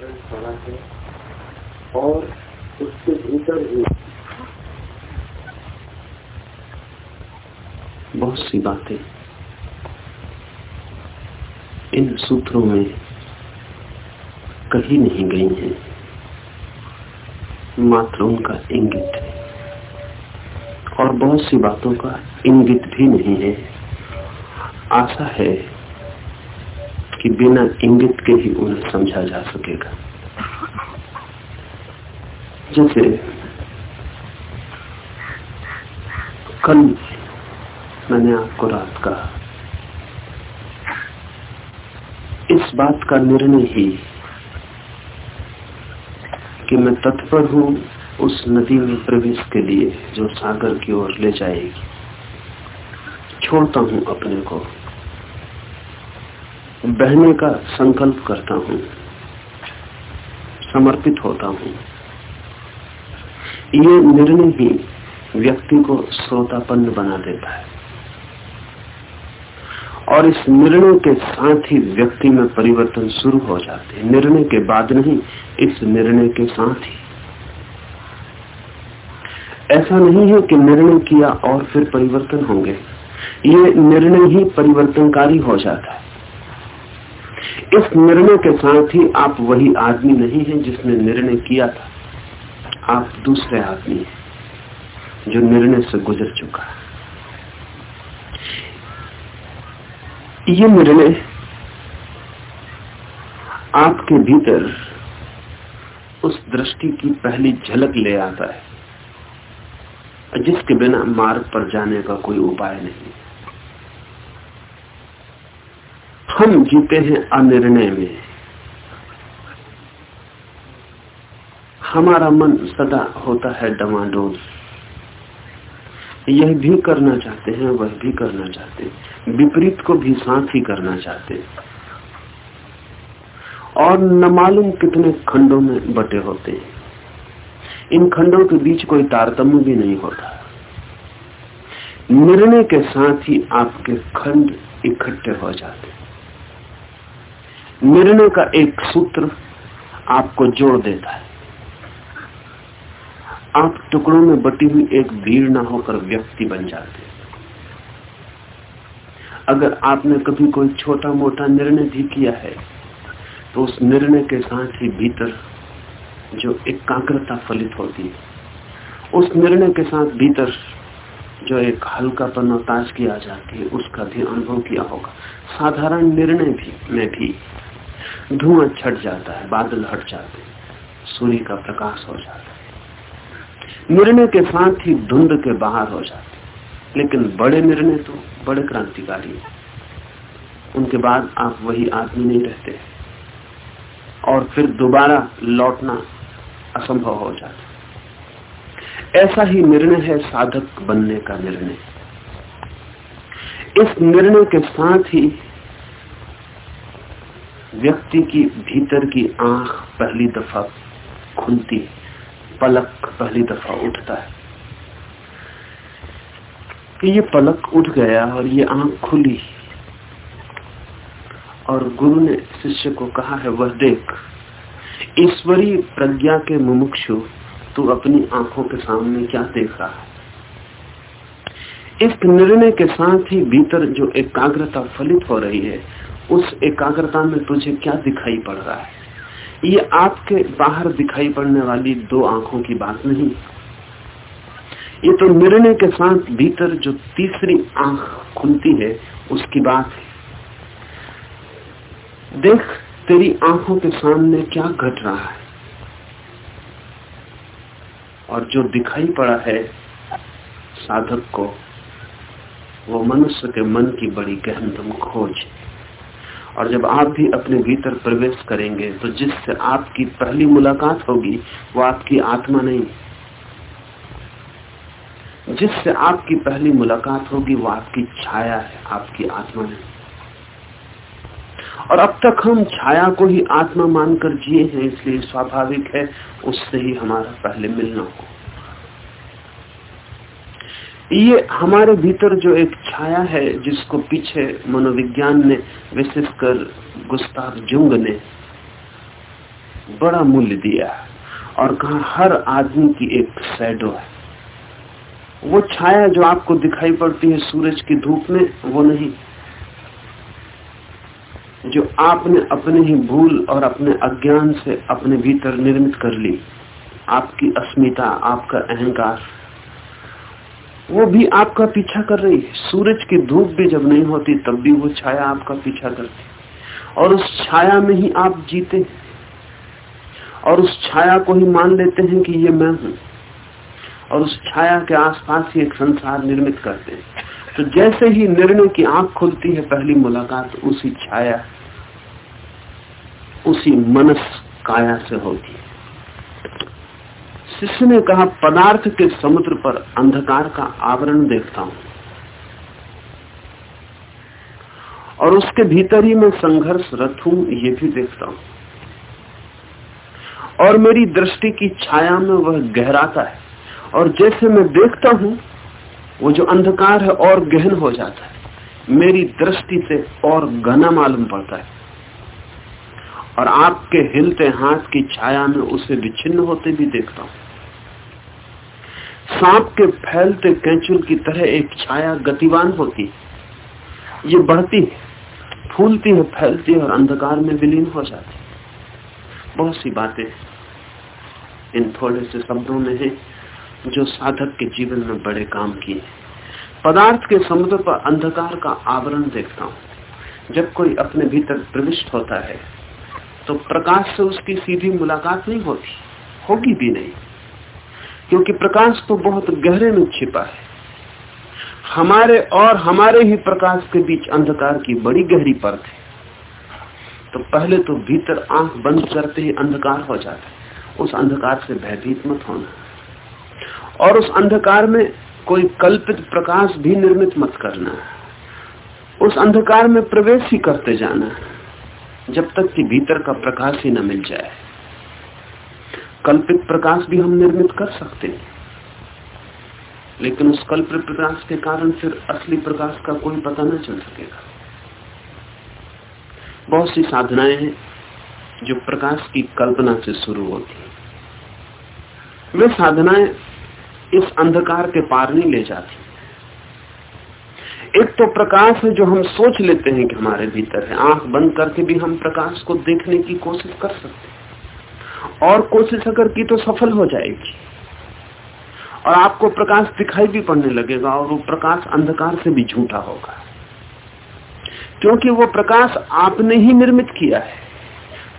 अंतकरण पड़ा है और उसके भीतर ही बहुत सी बातें इन सूत्रों में कही नहीं गई हैं। मात्र उनका इंगित है। और बहुत सी बातों का इंगित भी नहीं है। आशा है कि बिना इंगित के ही उन्हें समझा जा सकेगा। जैसे, कल मैंने आपको रात कहा। इस बात का निर्णय ही कि मैं तत्पर हूँ उस नदी में प्रवेश के लिए जो सागर की ओर ले जाएगी। छोड़ता हूँ अपने को। बहने का संकल्प करता हूँ, समर्पित होता हूँ। ये निर्णय ही व्यक्ति को श्रोतापन्न बना देता है। और इस निर्णय के साथ ही व्यक्ति में परिवर्तन शुरू हो जाते हैं। निर्णय के बाद नहीं, इस निर्णय के साथ ही। ऐसा नहीं है कि निर्णय किया और फिर परिवर्तन होंगे। ये निर्णय ही परिवर्तनकारी हो जाता है। इस निर्णय के साथ ही आप वही आदमी नहीं है जिसने निर्णय किया था। आप दूसरे आदमी हैं जो निर्णय से गुजर चुका है। ये निर्णय आपके भीतर उस दृष्टि की पहली झलक ले आता है, जिसके बिना मार्ग पर जाने का कोई उपाय नहीं। हम जीते हैं अनिर्णय में। हमारा मन सदा होता है डमाडोल। यह भी करना चाहते हैं, वह भी करना चाहते हैं। विपरीत को भी साथ ही करना चाहते हैं। और न मालूम कितने खंडों में बटे होते हैं। इन खंडों के बीच कोई तारतम्य भी नहीं होता। निर्णय के साथ ही आपके खंड इकट्ठे हो जाते निर्णय का एक सूत्र आपको जोड़ देता है। आप टुकड़ों में बटी हुई एक भीड़ ना होकर व्यक्ति बन जाते अगर आपने कभी कोई छोटा मोटा निर्णय भी किया है तो उस निर्णय के साथ ही भीतर जो एकाग्रता फलित होती है, उस निर्णय के साथ भीतर जो एक हल्कापन और ताजगी आ जाती है, उसका भी अनुभव किया होगा। साधारण निर्णय भी, में भी धुआँ छट जाता है, बादल हट जाते सूर्य का प्रकाश हो जाता है। निर्णय के साथ ही धुंध के बाहर हो जाते लेकिन बड़े निर्णय तो बड़े क्रांतिकारी उनके बाद आप वही आदमी नहीं रहते और फिर दोबारा लौटना असंभव हो जाता ऐसा ही निर्णय है साधक बनने का निर्णय। इस निर्णय के साथ ही व्यक्ति की भीतर की आँख पहली दफ़ा खुलती पलक पहली दफ़ा उठता है। कि ये पलक उठ गया और ये आँख खुली। और गुरु ने शिष्य को कहा है, वह देख ईश्वरीय प्रज्ञा के मुमुक्षु, तू अपनी आँखों के सामने क्या देख रहा है? इस निर्णय के साथ ही भीतर जो एकाग्रता फलित हो रही है उस एकाग्रता में तुझे क्या दिखाई पड़ रहा है? ये आपके बाहर दिखाई पड़ने वाली दो आँखों की बात नहीं। ये तो निर्णय के साथ भीतर जो तीसरी आँख खुलती है, उसकी बात है। देख, तेरी आँखों के सामने क्या घट रहा है। और जो दिखाई पड़ा है साधक को, वो मनुष्य के मन की बड़ी गहनतम खोज है। और जब आप भी अपने भीतर प्रवेश करेंगे तो जिससे आपकी पहली मुलाकात होगी, वो आपकी आत्मा नहीं। जिससे आपकी पहली मुलाकात होगी, वो आपकी छाया है, आपकी आत्मा नहीं और अब तक हम छाया को ही आत्मा मानकर जिए हैं, इसलिए स्वाभाविक है, उससे ही हमारा पहले मिलना हो ये हमारे भीतर जो एक छाया है, जिसको पीछे मनोविज्ञान ने विशेषकर गुस्ताव जुंग ने बड़ा मूल्य दिया और कहा, हर आदमी की एक सैडो है। वो छाया जो आपको दिखाई पड़ती है सूरज की धूप में, वो नहीं। जो आपने अपने ही भूल और अपने अज्ञान से अपने भीतर निर्मित कर ली, आपकी अस्मिता, आपका अहंकार वो भी आपका पीछा कर रही है। सूरज की धूप भी जब नहीं होती, तब भी वो छाया आपका पीछा करती और उस छाया में ही आप जीते और उस छाया को ही मान लेते हैं कि ये मैं हूँ। और उस छाया के आसपास ही एक संसार निर्मित करते हैं। तो जैसे ही निर्णय की आँख खुलती है, पहली मुलाकात उसी छाया, उसी मनस काया से होती है। शिष्य ने कहा, पदार्थ के समुद्र पर अंधकार का आवरण देखता हूँ। और उसके भीतर ही मैं संघर्ष रथ हूँ, ये भी देखता हूँ। और मेरी दृष्टि की छाया में वह गहराता है। और जैसे मैं देखता हूँ, वो जो अंधकार है और गहन हो जाता है। मेरी दृष्टि से और घना मालूम पड़ता है। और आपके हिलते हाथ की छाया में उसे विच्छिन्न होते भी देखता हूँ। सांप के फैलते कैंचुल की तरह एक छाया गतिवान होती ये बढ़ती है, फूलती है, फैलती है और अंधकार में विलीन हो जाती बहुत सी बातें इन थोड़े से शब्दों में है जो साधक के जीवन में बड़े काम किए पदार्थ के समुद्र पर अंधकार का आवरण देखता हूँ। जब कोई अपने भीतर प्रविष्ट होता है तो प्रकाश से उसकी सीधी मुलाकात नहीं होती, होगी भी नहीं। क्योंकि प्रकाश तो बहुत गहरे में छिपा है। हमारे और हमारे ही प्रकाश के बीच अंधकार की बड़ी गहरी परत है। तो पहले तो भीतर आँख बंद करते ही अंधकार हो जाता है। उस अंधकार से भयभीत मत होना। और उस अंधकार में कोई कल्पित प्रकाश भी निर्मित मत करना। उस अंधकार में प्रवेश ही करते जाना। जब तक कि भीतर का प्रकाश ही न मिल जाए। कल्पित प्रकाश भी हम निर्मित कर सकते हैं। लेकिन उस कल्पित प्रकाश के कारण फिर असली प्रकाश का कोई पता न चल सकेगा। बहुत सी साधनाएँ हैं जो प्रकाश की कल्पना से शुरू होती है। वे साधनाएँ इस अंधकार के पार नहीं ले जाती। एक तो प्रकाश है जो हम सोच लेते हैं कि हमारे भीतर है। आँख बंद करके भी हम प्रकाश को देखने की कोशिश कर सकते हैं। और कोशिश अगर की तो सफल हो जाएगी। और आपको प्रकाश दिखाई भी पड़ने लगेगा और वो प्रकाश अंधकार से भी झूठा होगा। क्योंकि वो प्रकाश आपने ही निर्मित किया है।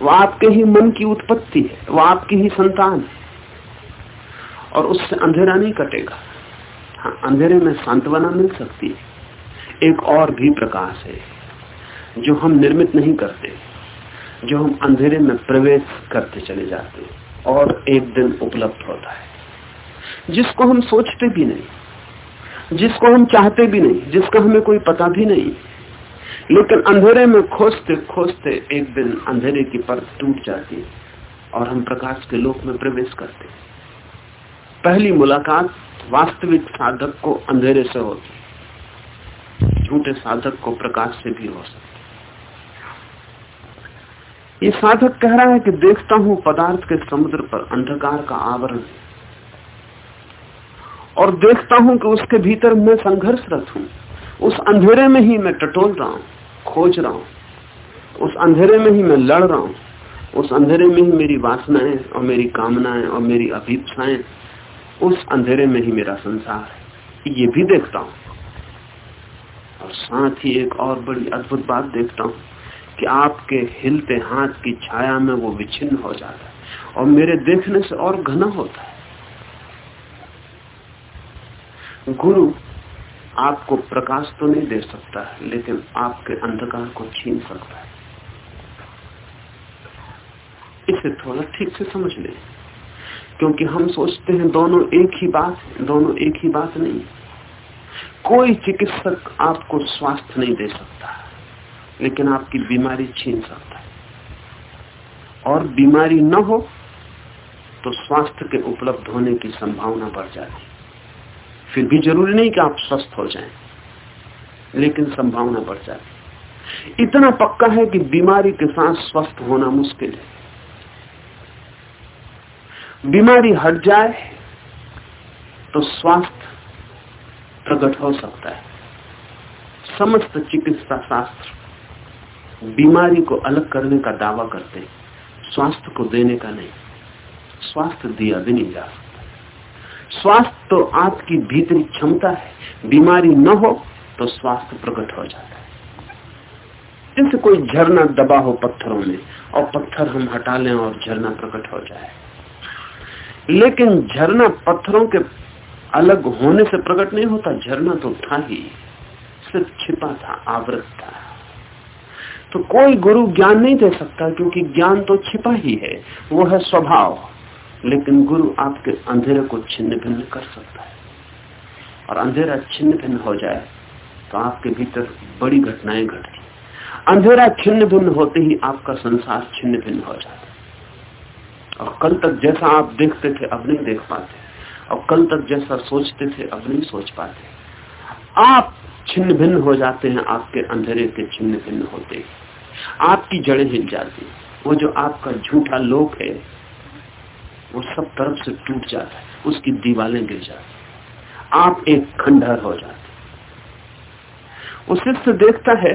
वो आपके ही मन की उत्पत्ति है, वो आपकी ही संतान है। और उससे अंधेरा नहीं कटेगा। हाँ अंधेरे में सांत्वना मिल सकती है। एक और भी प्रकाश है, जो हम निर्मित नहीं करते। जो हम अंधेरे में प्रवेश करते चले जाते हैं और एक दिन उपलब्ध होता है। जिसको हम सोचते भी नहीं, जिसको हम चाहते भी नहीं, जिसका हमें कोई पता भी नहीं, लेकिन अंधेरे में खोजते खोजते एक दिन अंधेरे की परत टूट जाती है और हम प्रकाश के लोक में प्रवेश करते हैं। पहली मुलाकात वास्तविक साधक को अंधेरे से होती झूठे साधक को प्रकाश से भी हो सकती ये साधक कह रहा है कि देखता हूँ पदार्थ के समुद्र पर अंधकार का आवरण। और देखता हूँ कि उसके भीतर मैं संघर्षरत हूँ। उस अंधेरे में ही मैं टटोल रहा हूँ, खोज रहा हूँ। उस अंधेरे में ही मैं लड़ रहा हूँ। उस अंधेरे में ही मेरी वासनाएँ और मेरी कामनाएँ और मेरी अभीपसाएँ। उस अंधेरे में ही मेरा संसार है। ये भी देखता हूँ। और साथ ही एक और बड़ी अद्भुत बात देखता हूँ। कि आपके हिलते हाथ की छाया में वो विच्छिन्न हो जाता है और मेरे देखने से और घना होता है। गुरु, आपको प्रकाश तो नहीं दे सकता है, लेकिन आपके अंधकार को छीन सकता है। इसे थोड़ा ठीक से समझ लें, क्योंकि हम सोचते हैं दोनों एक ही बात दोनों एक ही बात नहीं कोई चिकित्सक आपको स्वास्थ्य नहीं दे सकता लेकिन आपकी बीमारी छीन सकता है। और बीमारी न हो तो स्वास्थ्य के उपलब्ध होने की संभावना बढ़ जाती फिर भी ज़रूरी नहीं कि आप स्वस्थ हो जाएँ, लेकिन संभावना बढ़ जाती इतना पक्का है कि बीमारी के साथ स्वस्थ होना मुश्किल है। बीमारी हट जाए तो स्वास्थ्य प्रकट हो सकता है। समस्त चिकित्सा शास्त्र बीमारी को अलग करने का दावा करते स्वास्थ्य को देने का नहीं। स्वास्थ्य दिया भी नहीं जा सकता। स्वास्थ्य तो आपकी भीतरी क्षमता है। बीमारी न हो तो स्वास्थ्य प्रकट हो जाता है। जैसे कोई झरना दबा हो पत्थरों में और पत्थर हम हटा लें और झरना प्रकट हो जाए। लेकिन झरना पत्थरों के अलग होने से प्रकट नहीं होता। झरना तो था ही। सिर्फ़ छिपा था, आवृत था। तो कोई गुरु ज्ञान नहीं दे सकता, क्योंकि ज्ञान तो छिपा ही है, वो है स्वभाव। लेकिन गुरु आपके अंधेरे को छिन्न भिन्न कर सकता है। और अंधेरा छिन्न भिन्न हो जाए तो आपके भीतर बड़ी घटनाएँ घटती अंधेरा छिन्न भिन्न होते ही आपका संसार छिन्न भिन्न हो जाता और कल तक जैसा आप देखते थे, अब नहीं देख पाते। और कल तक जैसा सोचते थे, अब नहीं सोच पाते। आप छिन्न भिन्न हो जाते हैं, आपके अंधेरे के छिन्न भिन्न होते ही। आपकी जड़ें हिल जाती वो जो आपका झूठा लोक है, वो सब तरफ़ से टूट जाता है, उसकी दीवारें गिर जाती आप एक खंडहर हो जाते उस शिष्य देखता है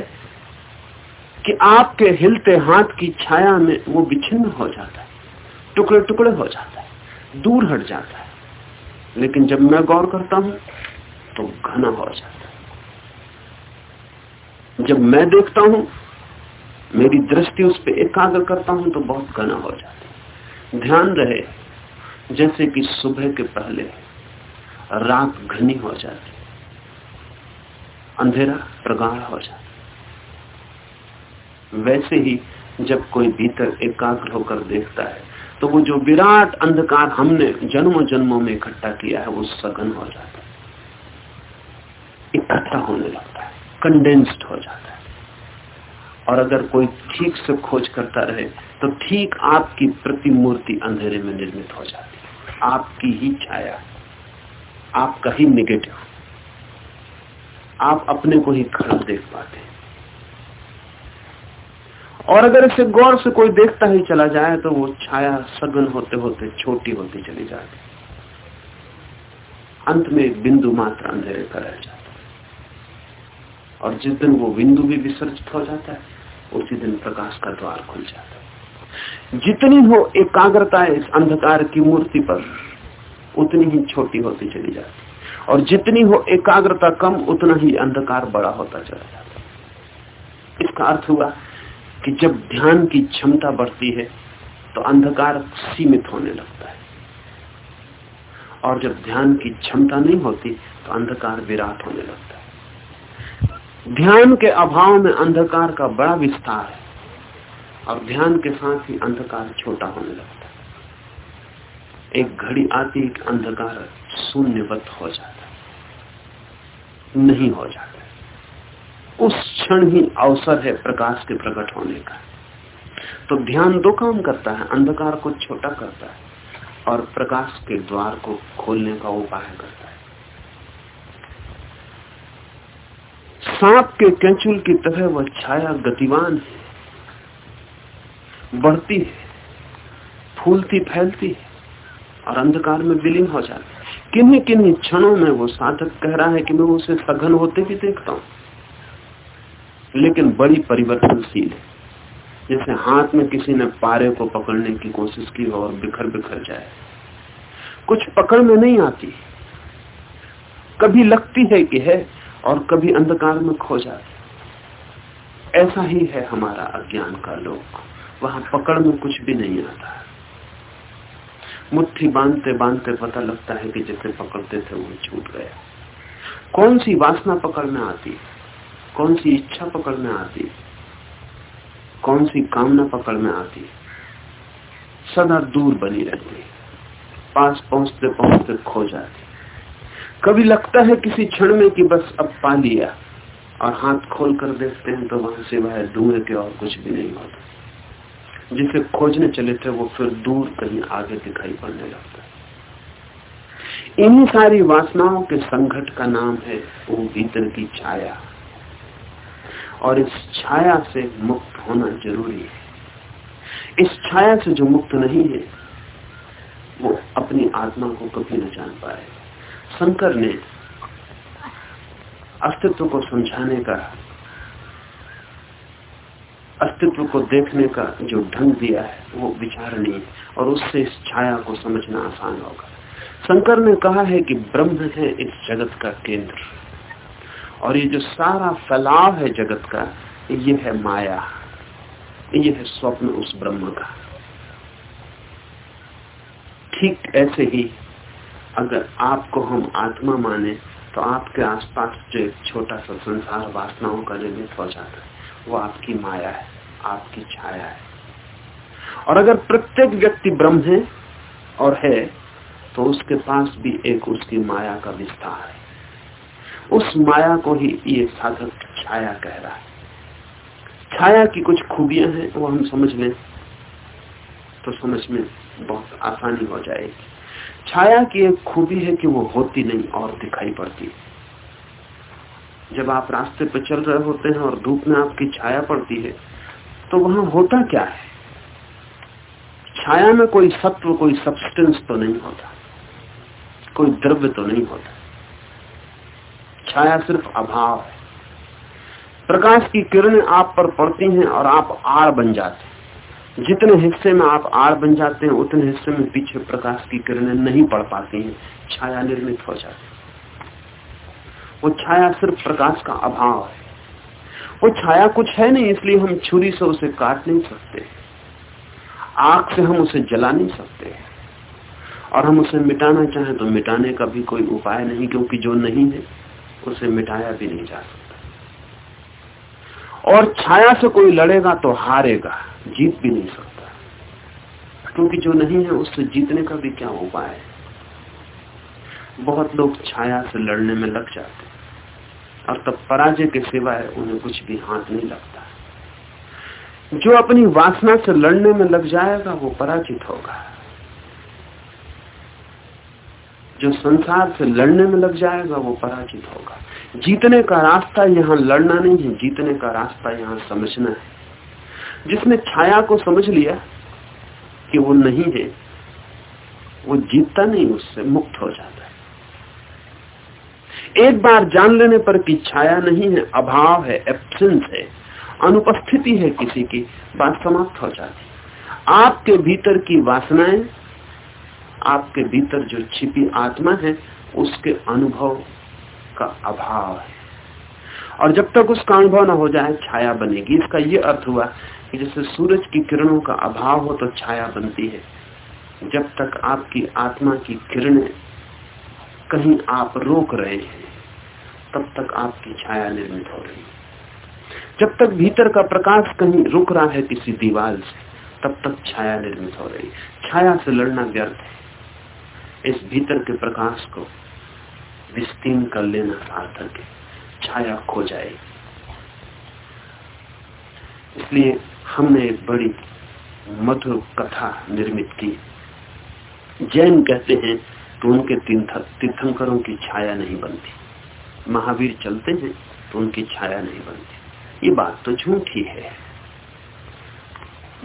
कि आपके हिलते हाथ की छाया में वो विच्छिन्न हो जाता है टुकड़े टुकड़े हो जाता है, दूर हट जाता है। लेकिन जब मैं गौर करता हूँ तो घना हो जाता है। जब मैं देखता हूँ मेरी दृष्टि उस पर एकाग्र करता हूँ तो बहुत घना हो जाता ध्यान रहे, जैसे कि सुबह के पहले रात घनी हो जाती, अंधेरा प्रगाढ़ हो जाता। वैसे ही जब कोई भीतर एकाग्र होकर देखता है तो वो जो विराट अंधकार हमने जन्मों जन्मों में इकट्ठा किया है, वो सघन हो जाता है। इकट्ठा होने लगता है कंडेंस्ड हो जाता है। और अगर कोई ठीक से खोज करता रहे तो ठीक आपकी प्रतिमूर्ति अंधेरे में निर्मित हो जाती है। आपकी ही छाया, आपका ही निगेटिव। आप अपने को ही खड़ा देख पाते और अगर इसे गौर से कोई देखता ही चला जाए तो वो छाया सघन होते होते छोटी होती चली जाती अंत में बिंदु मात्र अंधेरे का रह जाता और जिस दिन वो बिंदु भी विसर्जित हो जाता है उसी दिन प्रकाश का द्वार खुल जाता जितनी हो एकाग्रता इस अंधकार की मूर्ति पर, उतनी ही छोटी होती चली जाती और जितनी हो एकाग्रता कम, उतना ही अंधकार बड़ा होता चला जाता इसका अर्थ हुआ कि जब ध्यान की क्षमता बढ़ती है तो अंधकार सीमित होने लगता है। और जब ध्यान की क्षमता नहीं होती तो अंधकार विराट होने लगता है। ध्यान के अभाव में अंधकार का बड़ा विस्तार है। और ध्यान के साथ ही अंधकार छोटा होने लगता है। एक घड़ी आती कि अंधकार शून्यवत हो जाता नहीं हो जाता उस क्षण ही अवसर है प्रकाश के प्रकट होने का। तो ध्यान दो काम करता है, अंधकार को छोटा करता है और प्रकाश के द्वार को खोलने का उपाय करता है। सांप के कैचुल की तरह वह छाया गतिवान है। बढ़ती है, फूलती फैलती है और अंधकार में विलीन हो जाती है। किन्हीं किन्हीं क्षणों में वो साधक कह रहा है कि मैं उसे सघन होते भी देखता हूँ। लेकिन बड़ी परिवर्तनशील है, जैसे हाथ में किसी ने पारे को पकड़ने की कोशिश की और बिखर बिखर जाए। कुछ पकड़ में नहीं आती। कभी लगती है कि है और कभी अंधकार में खो जाते ऐसा ही है हमारा अज्ञान का लोक। वहाँ पकड़ में कुछ भी नहीं आता मुट्ठी बांधते बांधते पता लगता है कि जिसे पकड़ते थे वो छूट गया कौन सी वासना पकड़ में आती कौन सी इच्छा पकड़ में आती कौन सी कामना पकड़ में आती सदा दूर बनी रहती पास पहुँचते पहुँचते खो जाती कभी लगता है किसी क्षण में कि बस अब पा लिया और हाथ खोल कर देखते हैं तो वहाँ से वह धुएँ के और कुछ भी नहीं होता। जिसे खोजने चले थे, वो फिर दूर कहीं आगे दिखाई पड़ने लगता है। इन्हीं सारी वासनाओं के संघट का नाम है वो भीतर की छाया। और इस छाया से मुक्त होना ज़रूरी है। इस छाया से जो मुक्त नहीं है, वो अपनी आत्मा को कभी न जान पाए। शंकर ने अस्तित्व को समझाने का, अस्तित्व को देखने का जो ढंग दिया है, वो विचारणीय और उससे इस छाया को समझना आसान होगा। शंकर ने कहा है कि ब्रह्म है इस जगत का केंद्र। और ये जो सारा फैलाव है जगत का, ये है माया। ये है स्वप्न उस ब्रह्म का। ठीक ऐसे ही अगर आपको हम आत्मा माने तो आपके आसपास जो एक छोटा सा संसार वासनाओं का निर्मित हो जाता है, वो आपकी माया है, आपकी छाया है। और अगर प्रत्येक व्यक्ति ब्रह्म है और है तो उसके पास भी एक उसकी माया का विस्तार है। उस माया को ही ये साधक छाया कह रहा है। छाया की कुछ खूबियाँ हैं, वो हम समझ लें तो समझ में बहुत आसानी हो जाएगी। छाया की एक खूबी है कि वो होती नहीं और दिखाई पड़ती। जब आप रास्ते पर चल रहे होते हैं और धूप में आपकी छाया पड़ती है तो वहाँ होता क्या है? छाया में कोई सत्व, कोई सब्सटेंस तो नहीं होता। कोई द्रव्य तो नहीं होता। छाया सिर्फ़ अभाव है। प्रकाश की किरणें आप पर पड़ती हैं और आप आड़ बन जाते हैं। जितने हिस्से में आप आड़ बन जाते हैं, उतने हिस्से में पीछे प्रकाश की किरणें नहीं पड़ पाती हैं, छाया निर्मित हो जाती वो छाया सिर्फ़ प्रकाश का अभाव है। वो छाया कुछ है नहीं, इसलिए हम छुरी से उसे काट नहीं सकते। आग से हम उसे जला नहीं सकते। और हम उसे मिटाना चाहें तो मिटाने का भी कोई उपाय नहीं, क्योंकि जो नहीं है, उसे मिटाया भी नहीं जा सकता। और छाया से कोई लड़ेगा तो हारेगा। जीत भी नहीं सकता। क्योंकि जो नहीं है, उससे जीतने का भी क्या उपाय है? बहुत लोग छाया से लड़ने में लग जाते और तब पराजय के सिवाय उन्हें कुछ भी हाथ नहीं लगता। जो अपनी वासना से लड़ने में लग जाएगा, वो पराजित होगा। जो संसार से लड़ने में लग जाएगा, वो पराजित होगा। जीतने का रास्ता यहाँ लड़ना नहीं है, जीतने का रास्ता यहाँ समझना है। जिसने छाया को समझ लिया कि वो नहीं है, वो जीतता नहीं, उससे मुक्त हो जाता है। एक बार जान लेने पर कि छाया नहीं है, अभाव है एब्सेंस है, अनुपस्थिति है किसी की, बात समाप्त हो जाती आपके भीतर की वासनाएँ, आपके भीतर जो छिपी आत्मा है, उसके अनुभव का अभाव है। और जब तक उसका अनुभव ना हो जाए, छाया बनेगी। इसका यह अर्थ हुआ कि जैसे सूरज की किरणों का अभाव हो तो छाया बनती है। जब तक आपकी आत्मा की किरणें कहीं आप रोक रहे हैं, तब तक आपकी छाया निर्मित हो रही जब तक भीतर का प्रकाश कहीं रुक रहा है किसी दीवार से, तब तक छाया निर्मित हो रही छाया से लड़ना व्यर्थ है। इस भीतर के प्रकाश को विस्तीर्ण कर लेना सार्थक है। छाया खो जाएगी। इसलिए हमने एक बड़ी मधुर कथा निर्मित की। जैन कहते हैं तो उनके तीर्थंकरों की छाया नहीं बनती। महावीर चलते हैं तो उनकी छाया नहीं बनती। ये बात तो झूठी है।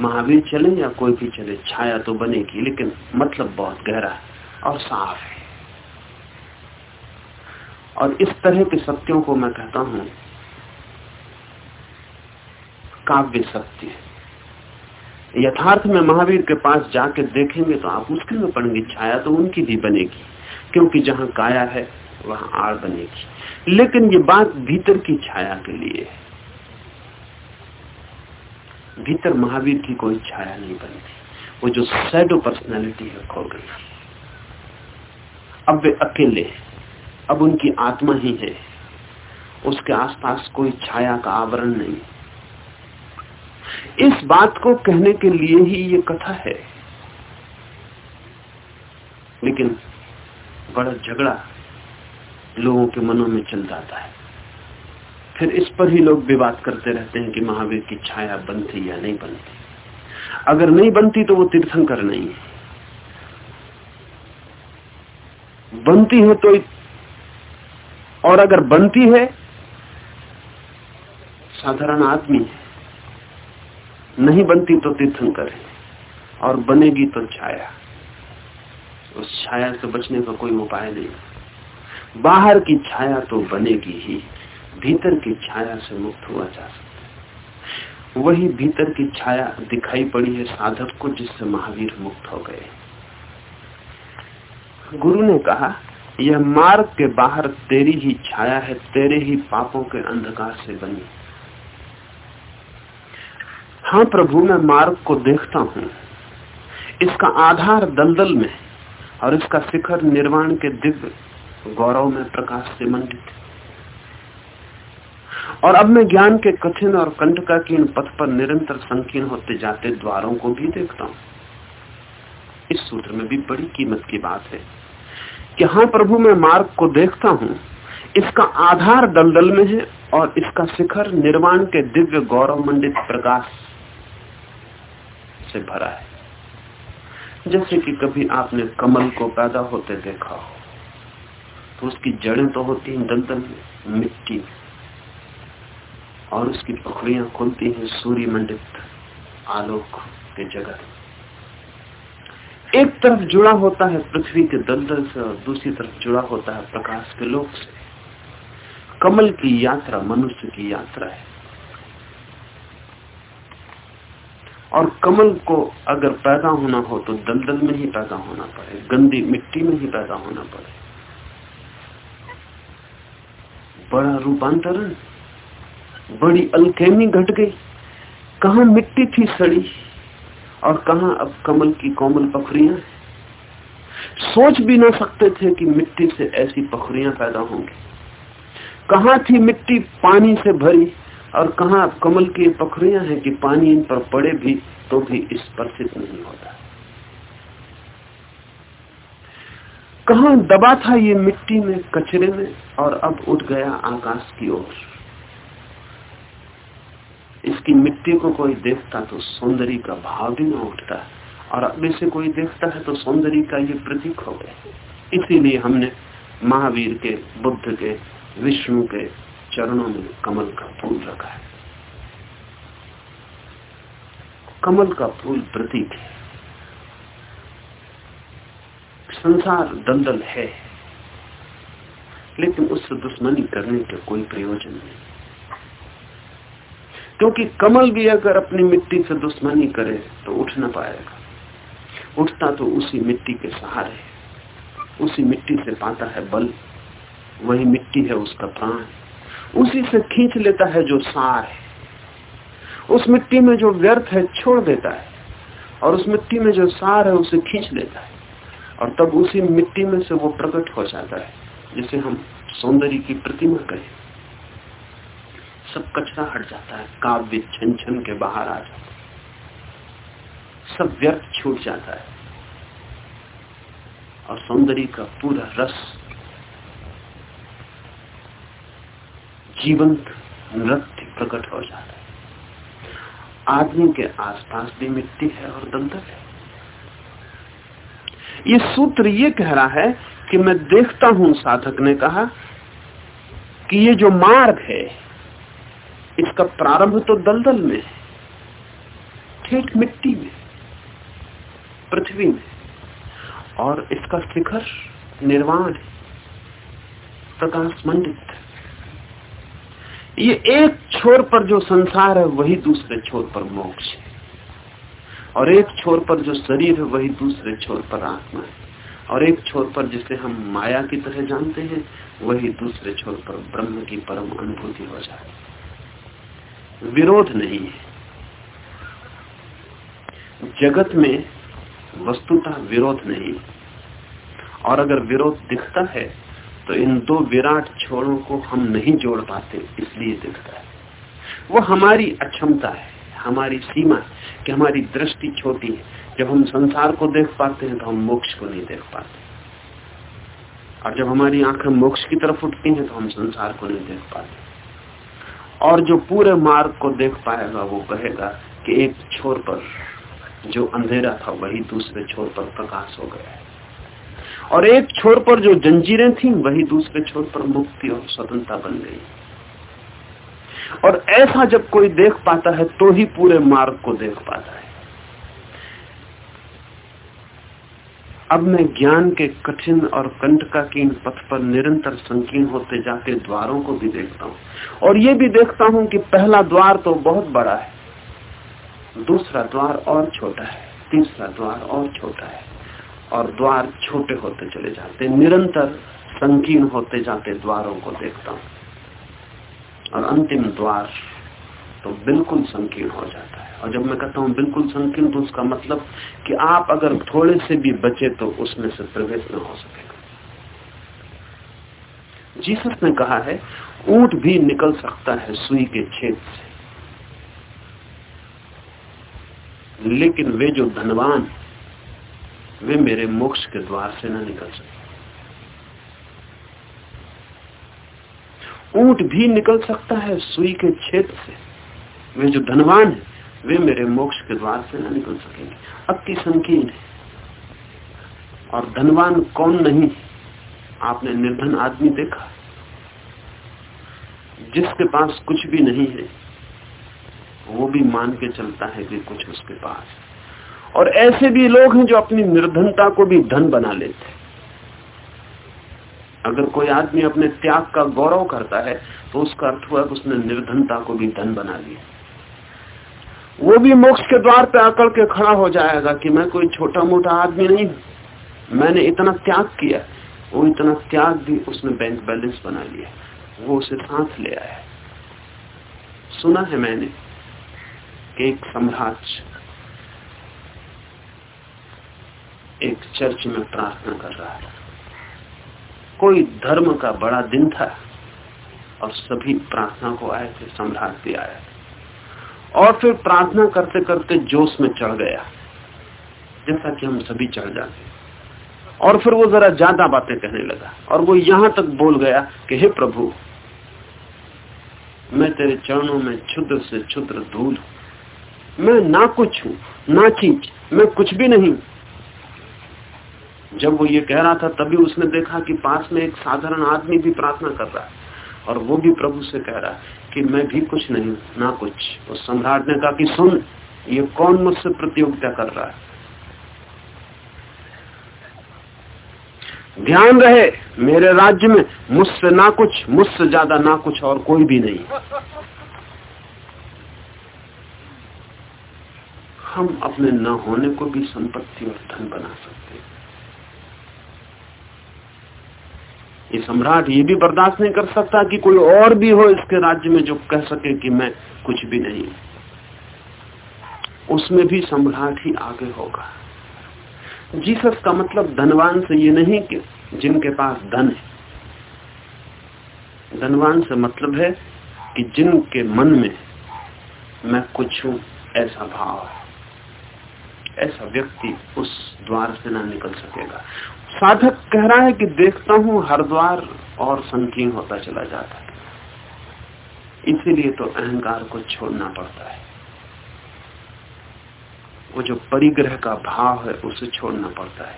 महावीर चले या कोई भी चले, छाया तो बनेगी, लेकिन मतलब बहुत गहरा और साफ़ है। और इस तरह के सत्यों को मैं कहता हूँ काव्य सत्य है। यथार्थ में महावीर के पास जाके देखेंगे तो आप मुश्किल में पड़ेंगे। छाया तो उनकी भी बनेगी, क्योंकि जहाँ काया है, वहाँ आड़ बनेगी। लेकिन ये बात भीतर की छाया के लिए है। भीतर महावीर की कोई छाया नहीं बनती। वो जो सैडो पर्सनैलिटी है, खो गई। अब वे अकेले अब उनकी आत्मा ही है। उसके आसपास कोई छाया का आवरण नहीं। इस बात को कहने के लिए ही ये कथा है। लेकिन बड़ा झगड़ा लोगों के मनों में चल जाता है। फिर इस पर ही लोग विवाद करते रहते हैं कि महावीर की छाया बनती या नहीं बनती। अगर नहीं बनती तो वो तीर्थंकर नहीं है। बनती है तो और अगर बनती है, साधारण आदमी है। नहीं बनती तो तीर्थंकर है। और बनेगी तो छाया। उस छाया से बचने का कोई उपाय नहीं। बाहर की छाया तो बनेगी ही, भीतर की छाया से मुक्त हुआ जा सकता है। वही भीतर की छाया दिखाई पड़ी है साधक को, जिससे महावीर मुक्त हो गए। गुरु ने कहा, यह मार्ग के बाहर तेरी ही छाया है, तेरे ही पापों के अंधकार से बनी। हाँ प्रभु, मैं मार्ग को देखता हूँ। इसका आधार दलदल में और इसका शिखर निर्वाण के दिव्य गौरव में प्रकाश से मंडित और अब मैं ज्ञान के कठिन और कंटका की इन पथ पर निरंतर संकीर्ण होते जाते द्वारों को भी देखता हूँ। इस सूत्र में भी बड़ी कीमत की बात है कि हाँ प्रभु, मैं मार्ग को देखता हूँ। इसका आधार दलदल में है और इसका शिखर निर्वाण के दिव्य गौरव मंडित प्रकाश से भरा है। जैसे कि कभी आपने कमल को पैदा होते देखा हो तो उसकी जड़ें तो होती हैं दलदल मिट्टी और उसकी पखड़ियाँ खुलती हैं सूर्य मंडित आलोक के जगत एक तरफ़ जुड़ा होता है पृथ्वी के दलदल से, और दूसरी तरफ़ जुड़ा होता है प्रकाश के लोक से। कमल की यात्रा मनुष्य की यात्रा है। और कमल को अगर पैदा होना हो तो दलदल में ही पैदा होना पड़े, गंदी मिट्टी में ही पैदा होना पड़े। बड़ा रूपांतरण, बड़ी अलकेमी घट गई। कहा मिट्टी थी सड़ी और कहा अब कमल की कोमल पखरिया? सोच भी ना सकते थे कि मिट्टी से ऐसी पखरियाँ पैदा होंगी। कहा थी मिट्टी पानी से भरी? और कहा कमल की पखरियाँ हैं कि पानी इन पर पड़े भी तो भी स्पर्शित नहीं होता। कहा दबा था ये मिट्टी में, कचरे में, और अब उठ गया आकाश की ओर। इसकी मिट्टी को कोई देखता तो सौंदर्य का भाव भी न उठता, और अब इसे कोई देखता है तो सौंदर्य का ये प्रतीक हो गए इसीलिए हमने महावीर के, बुद्ध के, विष्णु के चरणों में कमल का फूल रखा है। कमल का फूल प्रतीक है। संसार दलदल है। लेकिन उससे दुश्मनी करने के कोई प्रयोजन नहीं। क्योंकि कमल भी अगर अपनी मिट्टी से दुश्मनी करे तो उठ ना पाएगा। उठता तो उसी मिट्टी के सहारे उसी मिट्टी से पाता है बल। वही मिट्टी है उसका प्राण। उसी से खींच लेता है जो सार है। उस मिट्टी में जो व्यर्थ है, छोड़ देता है। और उस मिट्टी में जो सार है, उसे खींच लेता है। और तब उसी मिट्टी में से वो प्रकट हो जाता है, जिसे हम सौंदर्य की प्रतिमा कहें। सब कचरा हट जाता है, काव्य छन छन के बाहर आ जाता है। सब व्यर्थ छूट जाता है। और सौंदर्य का पूरा रस जीवंत नृत्य प्रकट हो जाता है। आदमी के आसपास भी मिट्टी है और दलदल है। ये सूत्र ये कह रहा है कि मैं देखता हूँ, साधक ने कहा, कि ये जो मार्ग है, इसका प्रारंभ तो दलदल में है ठेठ मिट्टी में, पृथ्वी में, और इसका शिखर निर्वाण है, प्रकाश मंडित ये एक छोर पर जो संसार है, वही दूसरे छोर पर मोक्ष है। और एक छोर पर जो शरीर है, वही दूसरे छोर पर आत्मा है। और एक छोर पर जिसे हम माया की तरह जानते हैं, वही दूसरे छोर पर ब्रह्म की परम अनुभूति हो जाए विरोध नहीं है। जगत में वस्तुतः विरोध नहीं। और अगर विरोध दिखता है तो इन दो विराट छोरों को हम नहीं जोड़ पाते, इसलिए दिखता है। वो हमारी अक्षमता है, हमारी सीमा है कि हमारी दृष्टि छोटी है। जब हम संसार को देख पाते हैं तो हम मोक्ष को नहीं देख पाते। और जब हमारी आँखें मोक्ष की तरफ़ उठती हैं तो हम संसार को नहीं देख पाते। और जो पूरे मार्ग को देख पाएगा, वो कहेगा कि एक छोर पर जो अंधेरा था, वही दूसरे छोर पर प्रकाश हो गया है। और एक छोर पर जो जंजीरें थी, वही दूसरे छोर पर मुक्ति और स्वतंत्रता बन गई। और ऐसा जब कोई देख पाता है तो ही पूरे मार्ग को देख पाता है। अब मैं ज्ञान के कठिन और कंटकाकीन पथ पर निरंतर संकीर्ण होते जाते द्वारों को भी देखता हूँ। और ये भी देखता हूँ कि पहला द्वार तो बहुत बड़ा है, दूसरा द्वार और छोटा है, तीसरा द्वार और छोटा है। और द्वार छोटे होते चले जाते निरंतर संकीर्ण होते जाते द्वारों को देखता हूँ। और अंतिम द्वार तो बिल्कुल संकीर्ण हो जाता है। और जब मैं कहता हूँ बिल्कुल संकीर्ण तो उसका मतलब कि आप अगर थोड़े से भी बचे तो उसमें से प्रवेश न हो सकेगा। जीसस ने कहा है, ऊट भी निकल सकता है सुई के छेद से। लेकिन वे जो धनवान वे मेरे मोक्ष के द्वार से न निकल सकते ऊँट भी निकल सकता है सुई के छेद से। वे जो धनवान है, वे मेरे मोक्ष के द्वार से न निकल सकेंगे। अति संकीर्ण है। और धनवान कौन नहीं? आपने निर्धन आदमी देखा। जिसके पास कुछ भी नहीं है, वो भी मान के चलता है कि कुछ उसके पास और ऐसे भी लोग हैं जो अपनी निर्धनता को भी धन बना लेते अगर कोई आदमी अपने त्याग का गौरव करता है तो उसका अर्थ हुआ कि उसने निर्धनता को भी धन बना लिया। वो भी मोक्ष के द्वार पे आकर के खड़ा हो जाएगा कि मैं कोई छोटा मोटा आदमी नहीं मैंने इतना त्याग किया, वो इतना त्याग भी उसने बैंक बैलेंस बना लिया। वो उसे साथ ले आया। सुना है मैंने कि एक सम्राट एक चर्च में प्रार्थना कर रहा था कोई धर्म का बड़ा दिन था और सभी प्रार्थना को आए थे, सम्राट भी आया। और फिर प्रार्थना करते करते जोश में चढ़ गया, जैसा कि हम सभी चढ़ जाते और फिर वो जरा ज़्यादा बातें कहने लगा और वो यहाँ तक बोल गया कि, हे प्रभु, मैं तेरे चरणों में क्षुद्र से क्षुद्र धूल मैं ना कुछ हूँ, ना चीज़, मैं कुछ भी नहीं जब वो ये कह रहा था, तभी उसने देखा कि पास में एक साधारण आदमी भी प्रार्थना कर रहा है। और वो भी प्रभु से कह रहा है कि मैं भी कुछ नहीं ना कुछ। उस सम्राट ने कहा कि सुन, ये कौन मुझसे प्रतियोगिता कर रहा है? ध्यान रहे, मेरे राज्य में मुझसे ना कुछ, मुझसे ज़्यादा ना कुछ और कोई भी नहीं। हम अपने न होने को भी संपत्ति और धन बना सकते हैं। ये सम्राट ये भी बर्दाश्त नहीं कर सकता कि कोई और भी हो इसके राज्य में जो कह सके कि मैं कुछ भी नहीं। उसमें भी सम्राट ही आगे होगा। जीसस का मतलब धनवान से ये नहीं कि जिनके पास धन है। धनवान से मतलब है कि जिनके मन में मैं कुछ हूँ, ऐसा भाव है। ऐसा व्यक्ति उस द्वार से ना निकल सकेगा। साधक कह रहा है कि देखता हूँ हर द्वार और संकीर्ण होता चला जाता है। इसीलिए तो अहंकार को छोड़ना पड़ता है। वो जो परिग्रह का भाव है, उसे छोड़ना पड़ता है।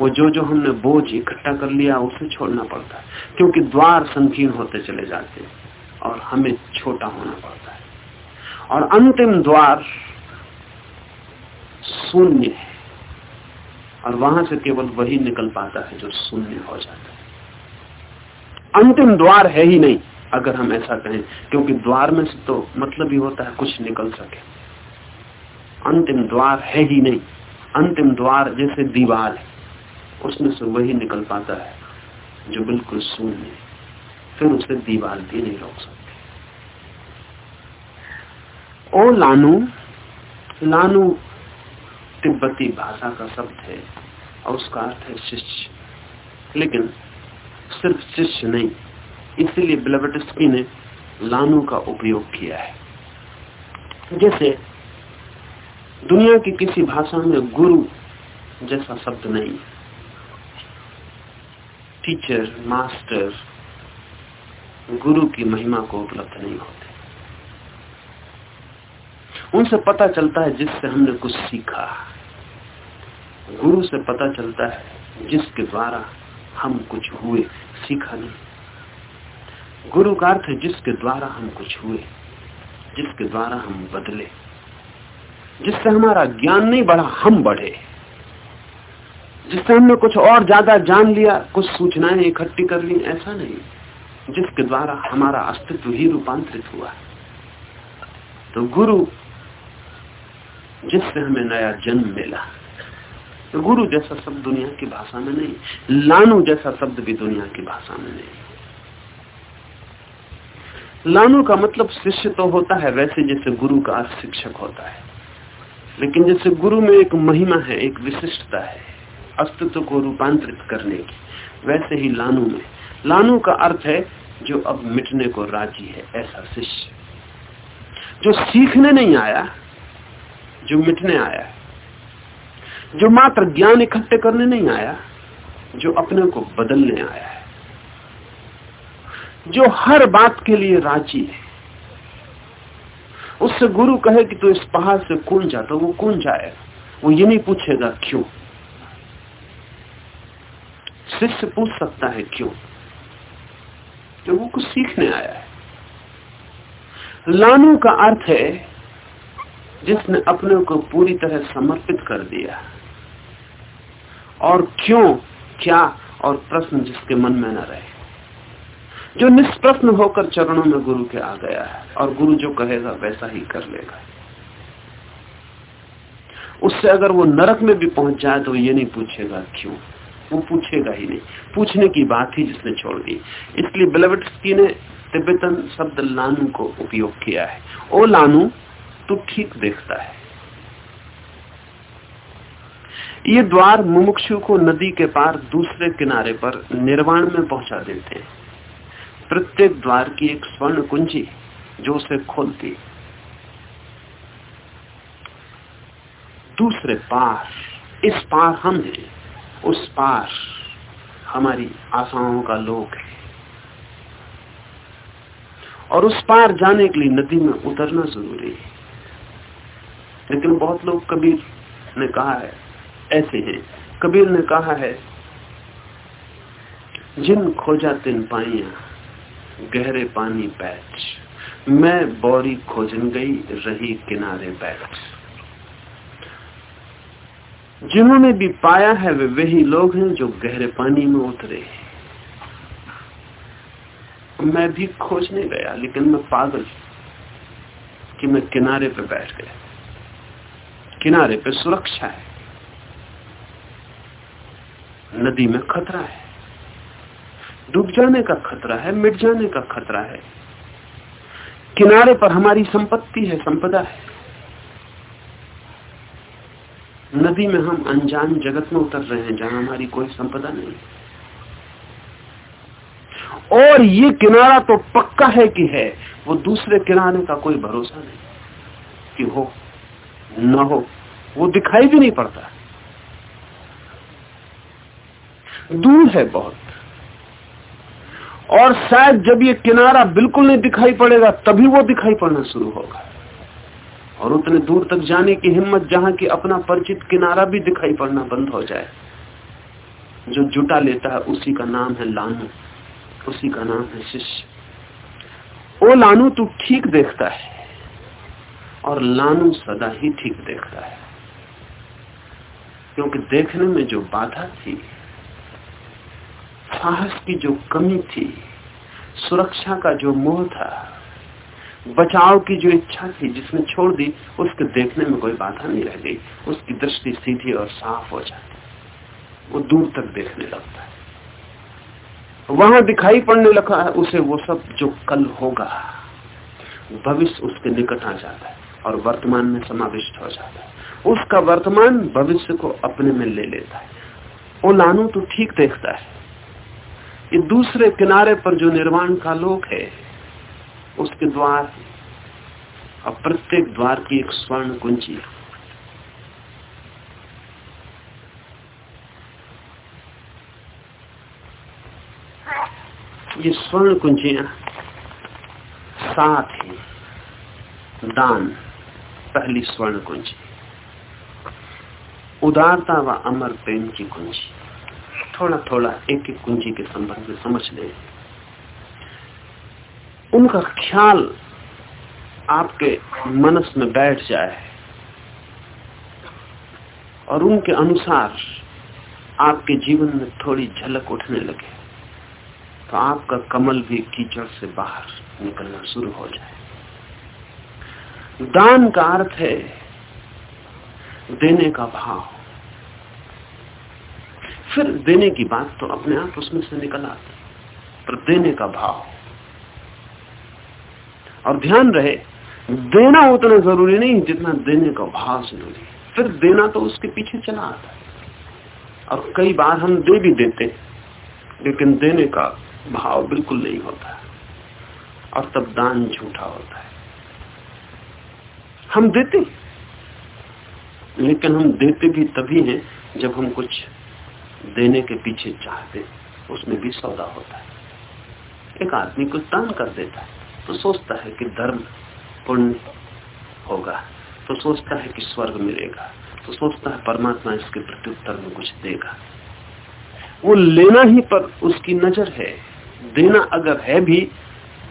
वो जो जो हमने बोझ इकट्ठा कर लिया, उसे छोड़ना पड़ता है। क्योंकि द्वार संकीर्ण होते चले जाते हैं और हमें छोटा होना पड़ता है। और अंतिम द्वार शून्य है। और वहाँ से केवल वही निकल पाता है जो शून्य हो जाता है। अंतिम द्वार है ही नहीं, अगर हम ऐसा कहें, क्योंकि द्वार में से तो मतलब ही होता है कुछ निकल सके। अंतिम द्वार है ही नहीं, अंतिम द्वार जैसे दीवार है, उसमें से वही निकल पाता है जो बिल्कुल शून्य है। फिर उसे दीवार भी नहीं रोक सकते। ओ लानू लानू तिब्बती भाषा का शब्द है और उसका अर्थ है शिष्य। लेकिन सिर्फ़ शिष्य नहीं, इसीलिए ब्लवटस्की ने लानू का उपयोग किया है। जैसे दुनिया की किसी भाषा में गुरु जैसा शब्द नहीं टीचर, मास्टर, गुरु की महिमा को उपलब्ध नहीं होते। उनसे पता चलता है जिससे हमने कुछ सीखा। गुरु से पता चलता है जिसके द्वारा हम कुछ हुए, सीखा नहीं। गुरु का अर्थ जिसके द्वारा हम कुछ हुए, जिसके द्वारा हम बदले। जिससे हमारा ज्ञान नहीं बढ़ा, हम बढ़े। जिससे हमने कुछ और ज़्यादा जान लिया, कुछ सूचनाएँ इकट्ठी कर ली, ऐसा नहीं। जिसके द्वारा हमारा अस्तित्व ही रूपांतरित हुआ। तो गुरु, जिससे हमें नया जन्म मिला। गुरु जैसा शब्द दुनिया की भाषा में नहीं, लानू जैसा शब्द भी दुनिया की भाषा में नहीं। लानू का मतलब शिष्य तो होता है, वैसे जैसे गुरु का अर्थ शिक्षक होता है। लेकिन जैसे गुरु में एक महिमा है, एक विशिष्टता है, अस्तित्व को रूपांतरित करने की, वैसे ही लानू में। लानू का अर्थ है, जो अब मिटने को राज़ी है, ऐसा शिष्य। जो सीखने नहीं आया, जो मिटने आया है जो मात्र ज्ञान इकट्ठे करने नहीं आया, जो अपने को बदलने आया है। जो हर बात के लिए राज़ी है। उससे गुरु कहे कि तू इस पहाड़ से कौन जाता वो कौन जाए। वो ये नहीं पूछेगा क्यों। शिष्य पूछ सकता है क्यों। तो वो कुछ सीखने आया है। लानू का अर्थ है, जिसने अपने को पूरी तरह समर्पित कर दिया। और क्यों, क्या, और प्रश्न जिसके मन में न रहे। जो निष्प्रश्न होकर चरणों में गुरु के आ गया है, और गुरु जो कहेगा, वैसा ही कर लेगा। उससे अगर वो नरक में भी पहुँच जाए तो ये नहीं पूछेगा क्यों। वो पूछेगा ही नहीं। पूछने की बात ही जिसने छोड़ दी। इसलिए बिलवटस्की ने तिब्बतन शब्द लानू को उपयोग किया है। ओ लानू, तू ठीक देखता है। ये द्वार मुमुक्षु को नदी के पार दूसरे किनारे पर निर्वाण में पहुँचा देते हैं। प्रत्येक द्वार की एक स्वर्ण कुंजी जो उसे खोलती दूसरे पार, इस पार हम हैं उस पार हमारी आशाओं का लोक है। और उस पार जाने के लिए नदी में उतरना ज़रूरी है। लेकिन बहुत लोग कबीर ने कहा है ऐसे हैं कबीर ने कहा है, जिन खोजा तिन पाइया, गहरे पानी बैठ। मैं बौरी खोजन गई, रही किनारे बैठ। जिन्होंने भी पाया है, वे वही लोग हैं जो गहरे पानी में उतरे मैं भी खोजने गया, लेकिन मैं पागल कि मैं किनारे पे बैठ गया। किनारे पे सुरक्षा है। नदी में खतरा है। डूब जाने का खतरा है, मिट जाने का खतरा है। किनारे पर हमारी संपत्ति है, संपदा है। नदी में हम अनजान जगत में उतर रहे हैं, जहाँ हमारी कोई संपदा नहीं और ये किनारा तो पक्का है कि है, वो दूसरे किनारे का कोई भरोसा नहीं। कि हो, न हो, वो दिखाई भी नहीं पड़ता। दूर है बहुत। और शायद जब ये किनारा बिल्कुल नहीं दिखाई पड़ेगा, तभी वो दिखाई पड़ना शुरू होगा। और उतने दूर तक जाने की हिम्मत, जहाँ की अपना परिचित किनारा भी दिखाई पड़ना बंद हो जाए। जो जुटा लेता है, उसी का नाम है लानू। उसी का नाम है शिष्य। ओ लानू, तू ठीक देखता है। और लानू सदा ही ठीक देखता है। क्योंकि देखने में जो बाधा थी साहस की जो कमी थी, सुरक्षा का जो मोह था, बचाव की जो इच्छा थी जिसने छोड़ दी, उसके देखने में कोई बाधा नहीं रह गई। उसकी दृष्टि सीधी और साफ़ हो जाती। वो दूर तक देखने लगता है। वहाँ दिखाई पड़ने लगा है, उसे वो सब जो कल होगा, भविष्य उसके निकट आ जाता है और वर्तमान में समाविष्ट हो जाता है। उसका वर्तमान भविष्य को अपने में ले लेता है। वो लानू तो ठीक देखता है। ये दूसरे किनारे पर जो निर्वाण का लोक है, उसके द्वार और प्रत्येक द्वार की एक स्वर्ण कुंजी ये स्वर्ण कुंजियाँ साथ ही। दान, पहली स्वर्ण कुंजी। उदारता व अमर प्रेम की कुंजी। थोड़ा थोड़ा एक एक कुंजी के संबंध में समझ ले। उनका ख्याल आपके मनस में बैठ जाए और उनके अनुसार आपके जीवन में थोड़ी झलक उठने लगे तो आपका कमल भी कीचड़ से बाहर निकलना शुरू हो जाए। दान का अर्थ है देने का भाव। फिर देने की बात तो अपने आप उसमें से निकल आती। पर देने का भाव। और ध्यान रहे, देना उतना ज़रूरी नहीं जितना देने का भाव ज़रूरी फिर देना तो उसके पीछे चला आता है। और कई बार हम दे भी देते लेकिन देने का भाव बिल्कुल नहीं होता। और तब दान झूठा होता है। हम देते लेकिन हम देते भी तभी हैं जब हम कुछ देने के पीछे चाहते, उसमें भी सौदा होता है। एक आदमी कुछ दान कर देता है तो सोचता है कि धर्म पुण्य होगा तो सोचता है कि स्वर्ग मिलेगा तो सोचता है परमात्मा इसके प्रत्युत्तर में कुछ देगा। वो लेना ही पर उसकी नज़र है, देना अगर है भी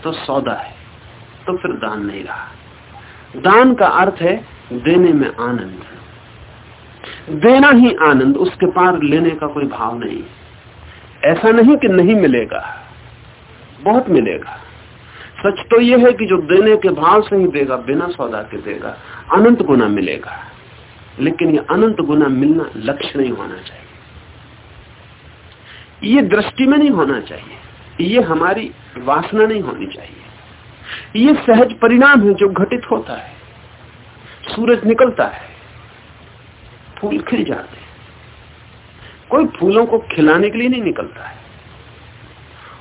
तो सौदा है तो फिर दान नहीं रहा। दान का अर्थ है, देने में आनंद। देना ही आनंद, उसके पार लेने का कोई भाव नहीं। ऐसा नहीं कि नहीं मिलेगा, बहुत मिलेगा। सच तो यह है कि जो देने के भाव से ही देगा, बिना सौदा के देगा, अनंत गुना मिलेगा। लेकिन ये अनंत गुना मिलना लक्ष्य नहीं होना चाहिए। ये दृष्टि में नहीं होना चाहिए। ये हमारी वासना नहीं होनी चाहिए। ये सहज परिणाम है जो घटित होता है। सूरज निकलता है। फूल खिल जाते कोई फूलों को खिलाने के लिए नहीं निकलता है।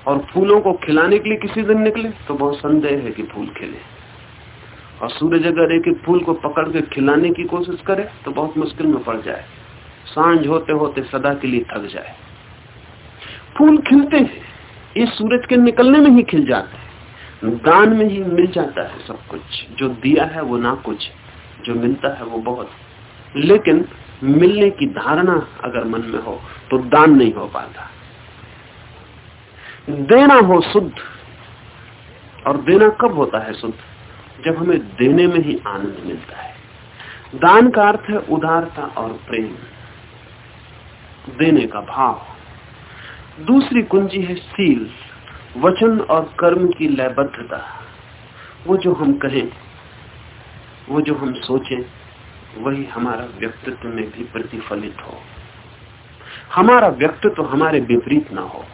और फूलों को खिलाने के लिए किसी दिन निकले तो बहुत संदेह है कि फूल खिले। और सूरज अगर एक एक फूल को पकड़ के खिलाने की कोशिश करे तो बहुत मुश्किल में पड़ जाए। साँझ होते होते सदा के लिए थक जाए। फूल खिलते हैं। ये सूरज के निकलने में ही खिल जाते हैं। दान में ही मिल जाता है सब कुछ। जो दिया है वो ना कुछ, जो मिलता है वो बहुत। लेकिन मिलने की धारणा अगर मन में हो तो दान नहीं हो पाता। देना हो शुद्ध, और देना कब होता है शुद्ध? जब हमें देने में ही आनंद मिलता है। दान का अर्थ है उदारता और प्रेम। देने का भाव। दूसरी कुंजी है सील वचन और कर्म की लयबद्धता। वो जो हम कहें, वो जो हम सोचें वही हमारा व्यक्तित्व में भी प्रतिफलित हो। हमारा व्यक्तित्व हमारे विपरीत ना हो।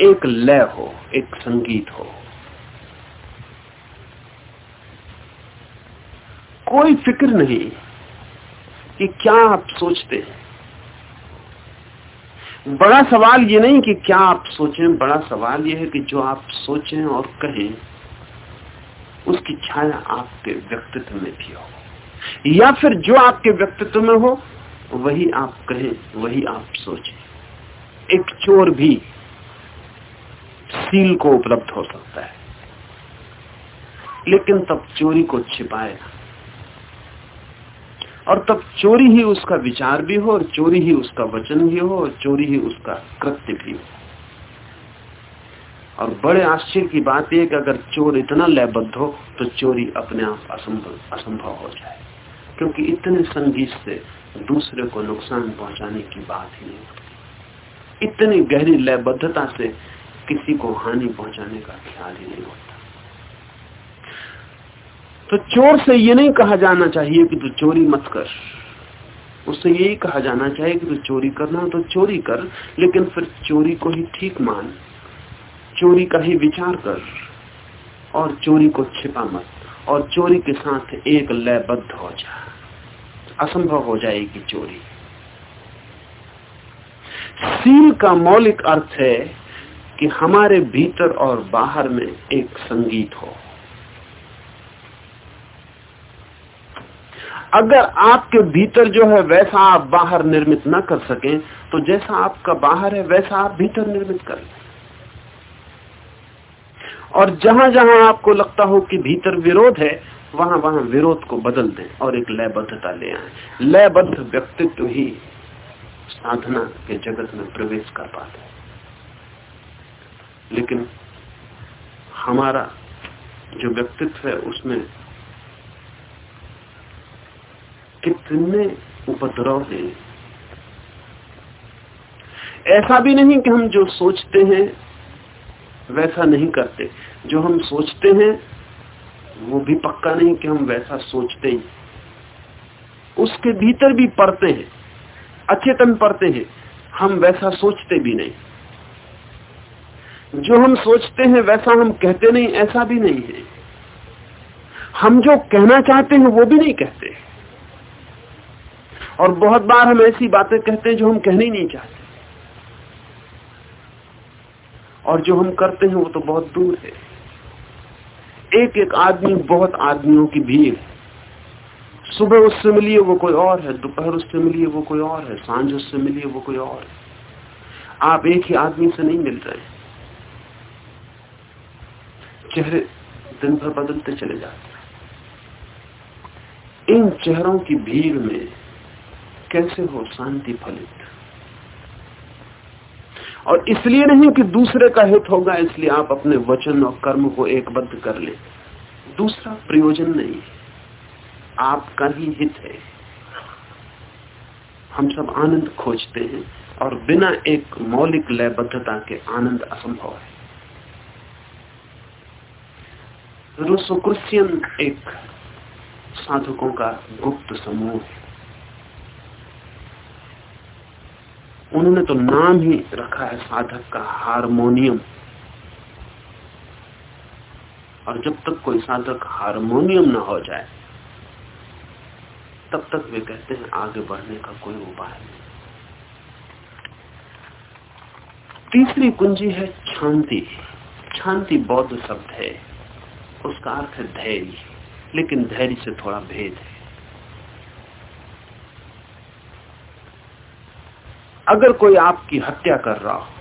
एक लय हो, एक संगीत हो। कोई फ़िक्र नहीं कि क्या आप सोचते हैं। बड़ा सवाल ये नहीं कि क्या आप सोचें, बड़ा सवाल यह है कि जो आप सोचें और कहें, उसकी छाया आपके व्यक्तित्व में भी हो। या फिर जो आपके व्यक्तित्व में हो, वही आप कहें, वही आप सोचें। एक चोर भी सील को उपलब्ध हो सकता है। लेकिन तब चोरी को छिपाएगा और तब चोरी ही उसका विचार भी हो, और चोरी ही उसका वचन भी हो, और चोरी ही उसका कृत्य भी हो। और बड़े आश्चर्य की बात यह कि अगर चोर इतना लयबद्ध हो तो चोरी अपने आप असंभव असंभव हो जाए। क्योंकि इतने संगीत से दूसरे को नुकसान पहुँचाने की बात ही नहीं इतनी गहरी लयबद्धता से किसी को हानि पहुँचाने का ख्याल ही नहीं होता। तो चोर से ये नहीं कहा जाना चाहिए कि तू चोरी मत कर। उससे यही कहा जाना चाहिए कि तू चोरी करना हो तो चोरी कर, लेकिन फिर चोरी को ही ठीक मान, चोरी का ही विचार कर, और चोरी को छिपा मत। और चोरी के साथ एक लयबद्ध हो जा। असंभव हो जाएगी चोरी। सील का मौलिक अर्थ है कि हमारे भीतर और बाहर में एक संगीत हो। अगर आपके भीतर जो है वैसा आप बाहर निर्मित न कर सकें तो जैसा आपका बाहर है, वैसा आप भीतर निर्मित कर लें। और जहाँ जहाँ आपको लगता हो कि भीतर विरोध है, वहाँ वहाँ विरोध को बदल दें और एक लयबद्धता ले आए। लयबद्ध व्यक्तित्व ही साधना के जगत में प्रवेश कर पाते लेकिन हमारा जो व्यक्तित्व है, उसमें कितने उपद्रव हैं? ऐसा भी नहीं कि हम जो सोचते हैं, वैसा नहीं करते। जो हम सोचते हैं, वो भी पक्का नहीं कि हम वैसा सोचते ही। उसके भीतर भी पढ़ते हैं, अचेतन पढ़ते हैं, हम वैसा सोचते भी नहीं। जो हम सोचते हैं, वैसा हम कहते नहीं, ऐसा भी नहीं है। हम जो कहना चाहते हैं, वो भी नहीं कहते। और बहुत बार हम ऐसी बातें कहते हैं, जो हम कहने नहीं चाहते। और जो हम करते हैं, वो तो बहुत दूर है। एक एक आदमी, बहुत आदमियों की भीड़। सुबह उससे मिलिए वो कोई और है, दोपहर उससे मिलिए वो कोई और है, साँझ उससे मिलिए वो कोई और है। आप एक ही आदमी से नहीं मिल रहे। चेहरे दिन भर बदलते चले जाते हैं। इन चेहरों की भीड़ में कैसे हो शांति फलित? और इसलिए नहीं कि दूसरे का हित होगा, इसलिए आप अपने वचन और कर्म को एकबद्ध कर ले। दूसरा प्रयोजन नहीं आपका ही हित है। हम सब आनंद खोजते हैं और बिना एक मौलिक लयबद्धता के आनंद असंभव है। रूसोक्रिस्टियन एक साधकों का गुप्त समूह है। उन्होंने तो नाम ही रखा है साधक का हारमोनियम। और जब तक कोई साधक हारमोनियम ना हो जाए, तब तक वे कहते हैं आगे बढ़ने का कोई उपाय नहीं। तीसरी कुंजी है शांति शांति बौद्ध शब्द है। उसका अर्थ है धैर्य। लेकिन धैर्य से थोड़ा भेद है। अगर कोई आपकी हत्या कर रहा हो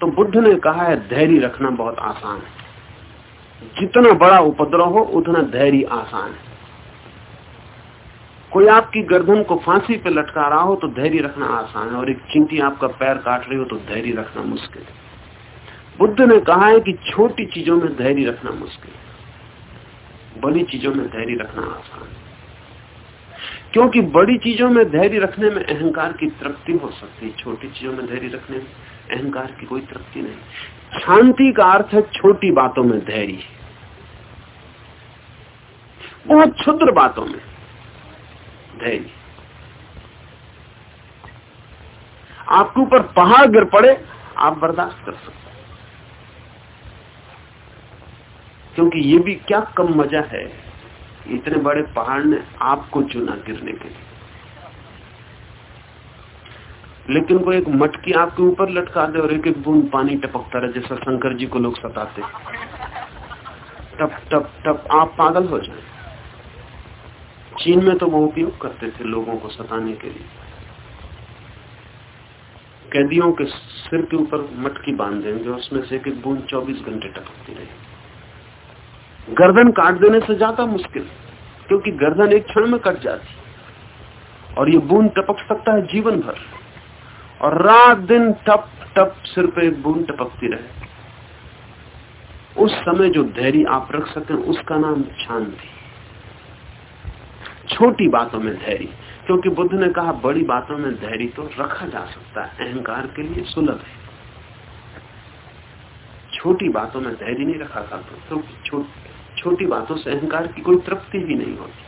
तो बुद्ध ने कहा है, धैर्य रखना बहुत आसान है। जितना बड़ा उपद्रव हो, उतना धैर्य आसान है। कोई आपकी गर्दन को फांसी पे लटका रहा हो तो धैर्य रखना आसान है, और एक चिंटी आपका पैर काट रही हो तो धैर्य रखना मुश्किल है। बुद्ध ने कहा है कि छोटी चीज़ों में धैर्य रखना मुश्किल है। बड़ी चीज़ों में धैर्य रखना आसान है। क्योंकि बड़ी चीज़ों में धैर्य रखने में अहंकार की तृप्ति हो सकती है, छोटी चीज़ों में धैर्य रखने में अहंकार की कोई तृप्ति नहीं। शांति का अर्थ है छोटी बातों में धैर्य। बहुत क्षुद्र बातों में धैर्य। आपके ऊपर पहाड़ गिर पड़े, आप बर्दाश्त कर सकते क्योंकि ये भी क्या कम मज़ा है? इतने बड़े पहाड़ ने आपको चुना गिरने के लिए। लेकिन कोई एक मटकी आपके ऊपर लटका दे और एक एक बूंद पानी टपकता रहे, जैसा शंकर जी को लोग सताते। टप टप टप, आप पागल हो जाए। चीन में तो वो उपयोग करते थे लोगों को सताने के लिए। कैदियों के सिर के ऊपर मटकी बाँध देंगे, उसमें से एक एक बूंद 24 घंटे टपकती रहेगी गर्दन काट देने से ज़्यादा मुश्किल, क्योंकि गर्दन एक क्षण में कट जाती और ये बूंद टपक सकता है जीवन भर। और रात दिन टप टप सिर पे बूंद टपकती रहे। उस समय जो धैर्य आप रख सकें उसका नाम शांति। छोटी बातों में धैर्य, क्योंकि बुद्ध ने कहा, बड़ी बातों में धैर्य तो रखा जा सकता है, अहंकार के लिए सुलभ है। छोटी बातों में धैर्य नहीं रखा जाता, क्योंकि छोटी बातों से अहंकार की कोई तृप्ति भी नहीं होती।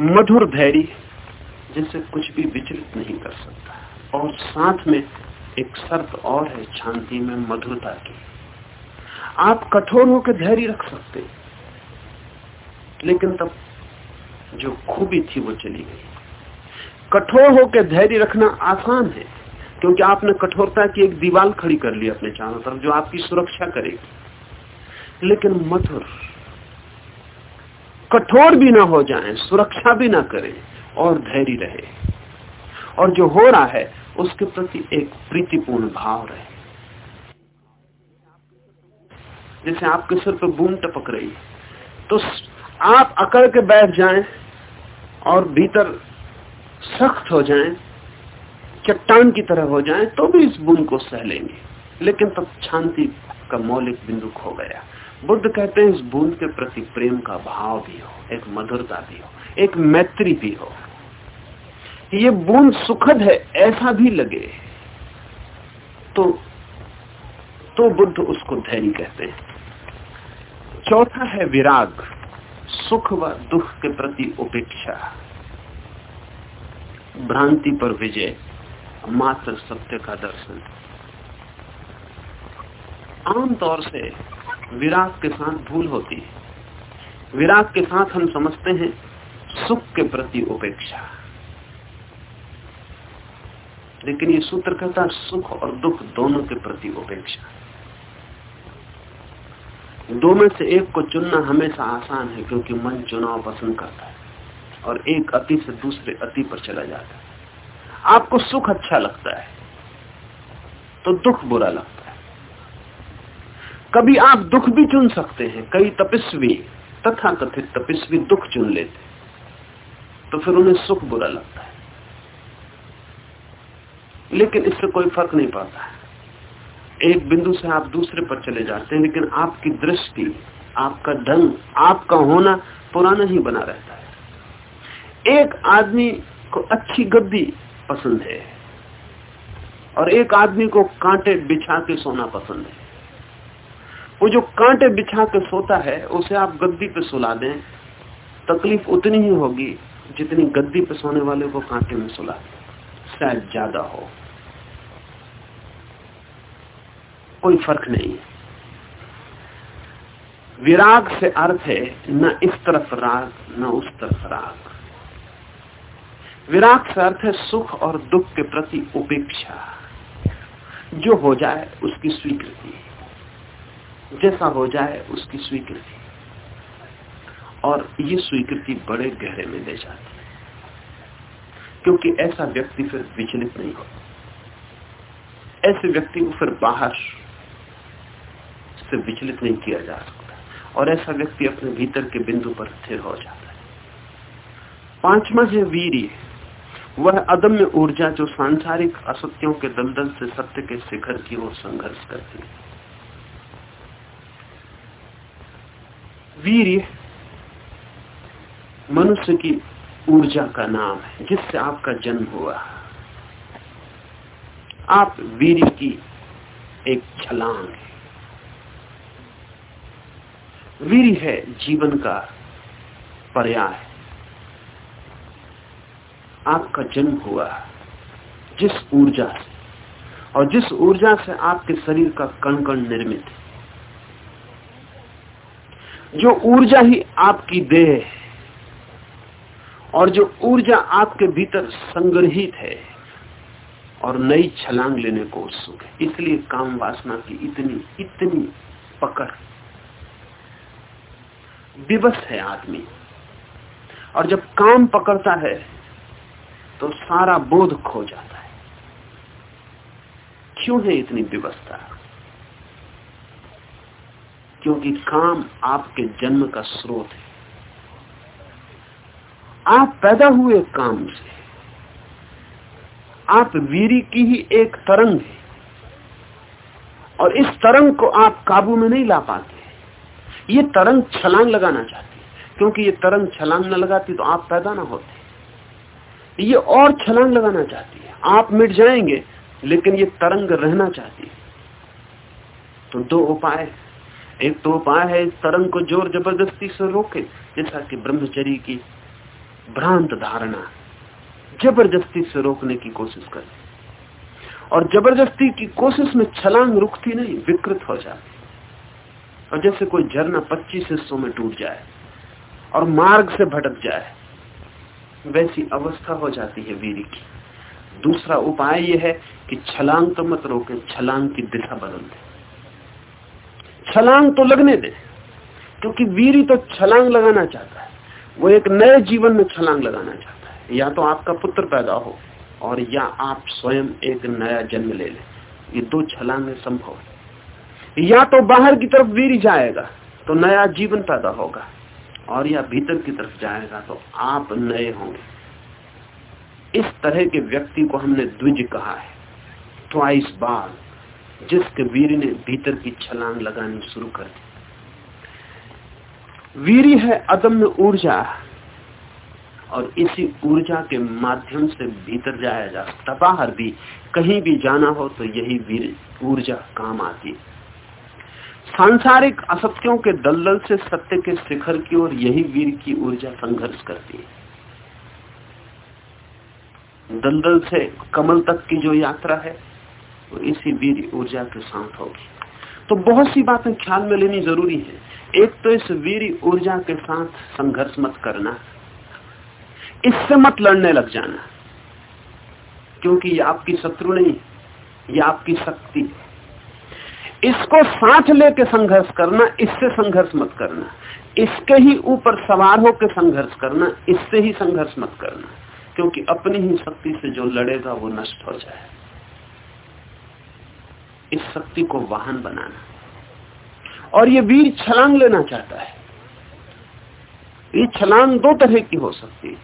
मधुर धैर्य जिससे कुछ भी विचलित नहीं कर सकता। और साथ में एक शर्त और है शांति में मधुरता की। आप कठोर होकर धैर्य रख सकते लेकिन तब जो खूबी थी वो चली गई। कठोर होकर धैर्य रखना आसान है, क्योंकि आपने कठोरता की एक दीवार खड़ी कर ली अपने चारों तरफ़, जो आपकी सुरक्षा करेगी। लेकिन मधुर कठोर भी ना हो जाएँ, सुरक्षा भी ना करें और धैर्य रहे। और जो हो रहा है उसके प्रति एक प्रीतिपूर्ण भाव रहे। जैसे आपके सिर पर बूंद टपक रही तो आप अकड़ के बैठ जाएँ और भीतर सख्त हो जाएँ, चट्टान की तरह हो जाएँ, तो भी इस बूंद को सह लेंगे। लेकिन तब शांति का मौलिक बिंदु खो गया। बुद्ध कहते हैं, इस बूंद के प्रति प्रेम का भाव भी हो, एक मधुरता भी हो, एक मैत्री भी हो। ये बूंद सुखद है, ऐसा भी लगे। तो तो बुद्ध उसको धैर्य कहते हैं। चौथा है विराग, सुख व दुख के प्रति उपेक्षा। भ्रांति पर विजय, मात्र सत्य का दर्शन। आमतौर से विराग के साथ भूल होती है। विराग के साथ हम समझते हैं सुख के प्रति उपेक्षा। लेकिन ये सूत्र कहता है सुख और दुख दोनों के प्रति उपेक्षा। दो में से एक को चुनना हमेशा आसान है, क्योंकि मन चुनाव पसंद करता है और एक अति से दूसरे अति पर चला जाता है। आपको सुख अच्छा लगता है तो दुख बुरा लगता है। कभी आप दुख भी चुन सकते हैं, कई तपस्वी, तथा कथित तपस्वी दुख चुन लेते तो फिर उन्हें सुख बुरा लगता है। लेकिन इससे कोई फ़र्क नहीं पड़ता है। एक बिंदु से आप दूसरे पर चले जाते हैं, लेकिन आपकी दृष्टि, आपका ढंग, आपका होना पुराना ही बना रहता है। एक आदमी को अच्छी गद्दी पसंद है, और एक आदमी को कांटे बिछा के सोना पसंद है। वो जो कांटे बिछा के सोता है, उसे आप गद्दी पे सुला दें। तकलीफ़ उतनी ही होगी जितनी गद्दी पे सोने वाले को कांटे में सुला शायद ज़्यादा हो। कोई फ़र्क नहीं। विराग से अर्थ है, न इस तरफ़ राग, न उस तरफ़ राग। विराग से अर्थ है सुख और दुख के प्रति उपेक्षा। जो हो जाए, उसकी स्वीकृति। जैसा हो जाए उसकी स्वीकृति। और ये स्वीकृति बड़े गहरे में ले जाती है। क्योंकि ऐसा व्यक्ति फिर विचलित नहीं होता। ऐसे व्यक्ति को फिर बाहर से विचलित नहीं किया जा सकता। और ऐसा व्यक्ति अपने भीतर के बिंदु पर स्थिर हो जाता है। पांचवा है वीर वह अदम्य ऊर्जा जो सांसारिक असत्यों के दलदल से सत्य के शिखर की ओर संघर्ष करती है। वीर मनुष्य की ऊर्जा का नाम है, जिससे आपका जन्म हुआ। आप वीर की एक छलांग है। वीर है जीवन का पर्याय आपका जन्म हुआ जिस ऊर्जा से, और जिस ऊर्जा से आपके शरीर का कण कण निर्मित है। जो ऊर्जा ही आपकी देह है और जो ऊर्जा आपके भीतर संग्रहित है और नई छलांग लेने को उत्सुक है। इसलिए काम वासना की इतनी इतनी पकड़। विवश है आदमी। और जब काम पकड़ता है तो सारा बोध खो जाता है। क्यों है इतनी व्यवस्था क्योंकि काम आपके जन्म का स्रोत है। आप पैदा हुए काम से, आप वीरी की ही एक तरंग है, और इस तरंग को आप काबू में नहीं ला पाते ये तरंग छलांग लगाना चाहती क्योंकि ये तरंग छलांग न लगाती तो आप पैदा ना होते ये और छलांग लगाना चाहती है। आप मिट जाएँगे, लेकिन ये तरंग रहना चाहती है। तो दो उपाय एक तो उपाय है इस तरंग को ज़ोर ज़बरदस्ती से रोके, जैसा कि ब्रह्मचरी की भ्रांत धारणा, ज़बरदस्ती से रोकने की कोशिश करें। और ज़बरदस्ती की कोशिश में छलांग रुकती नहीं, विकृत हो जाती। और जैसे कोई झरना पच्चीस हिस्सों में टूट जाए, और मार्ग से भटक जाए, वैसी अवस्था हो जाती है वीर की। दूसरा उपाय यह है कि छलांग तो मत रोके, छलांग की दिशा बदल दे। छलांग तो लगने दे, क्योंकि वीरी तो छलांग लगाना चाहता है। वो एक नए जीवन में छलांग लगाना चाहता है। या तो आपका पुत्र पैदा हो, और या आप स्वयं एक नया जन्म ले लें। ये दो छलांग संभव है। या तो बाहर की तरफ़ वीर जाएगा तो नया जीवन पैदा होगा, और या भीतर की तरफ़ जाएगा तो आप नए होंगे। इस तरह के व्यक्ति को हमने द्विज कहा है। ट्वाइस बार। जिसके वीर ने भीतर की छलांग लगानी शुरू कर दी। वीर है अदम्य ऊर्जा, और इसी ऊर्जा के माध्यम से भीतर जाया जा सकता बाहर भी, कहीं भी जाना हो तो यही वीर, ऊर्जा काम आती सांसारिक असत्यों के दलदल से सत्य के शिखर की ओर यही वीर की ऊर्जा संघर्ष करती है। दलदल से कमल तक की जो यात्रा है वो इसी वीर ऊर्जा के साथ होगी। तो बहुत सी बातें ख्याल में लेनी ज़रूरी है। एक तो इस वीर ऊर्जा के साथ संघर्ष मत करना। इससे मत लड़ने लग जाना। क्योंकि ये आपकी शत्रु नहीं, ये आपकी शक्ति। इसको साथ लेके संघर्ष करना, इससे संघर्ष मत करना। इसके ही ऊपर सवार होकर संघर्ष करना, इससे ही संघर्ष मत करना। क्योंकि अपनी ही शक्ति से जो लड़ेगा वो नष्ट हो जाए। इस शक्ति को वाहन बनाना। और ये वीर छलांग लेना चाहता है। ये छलांग दो तरह की हो सकती है।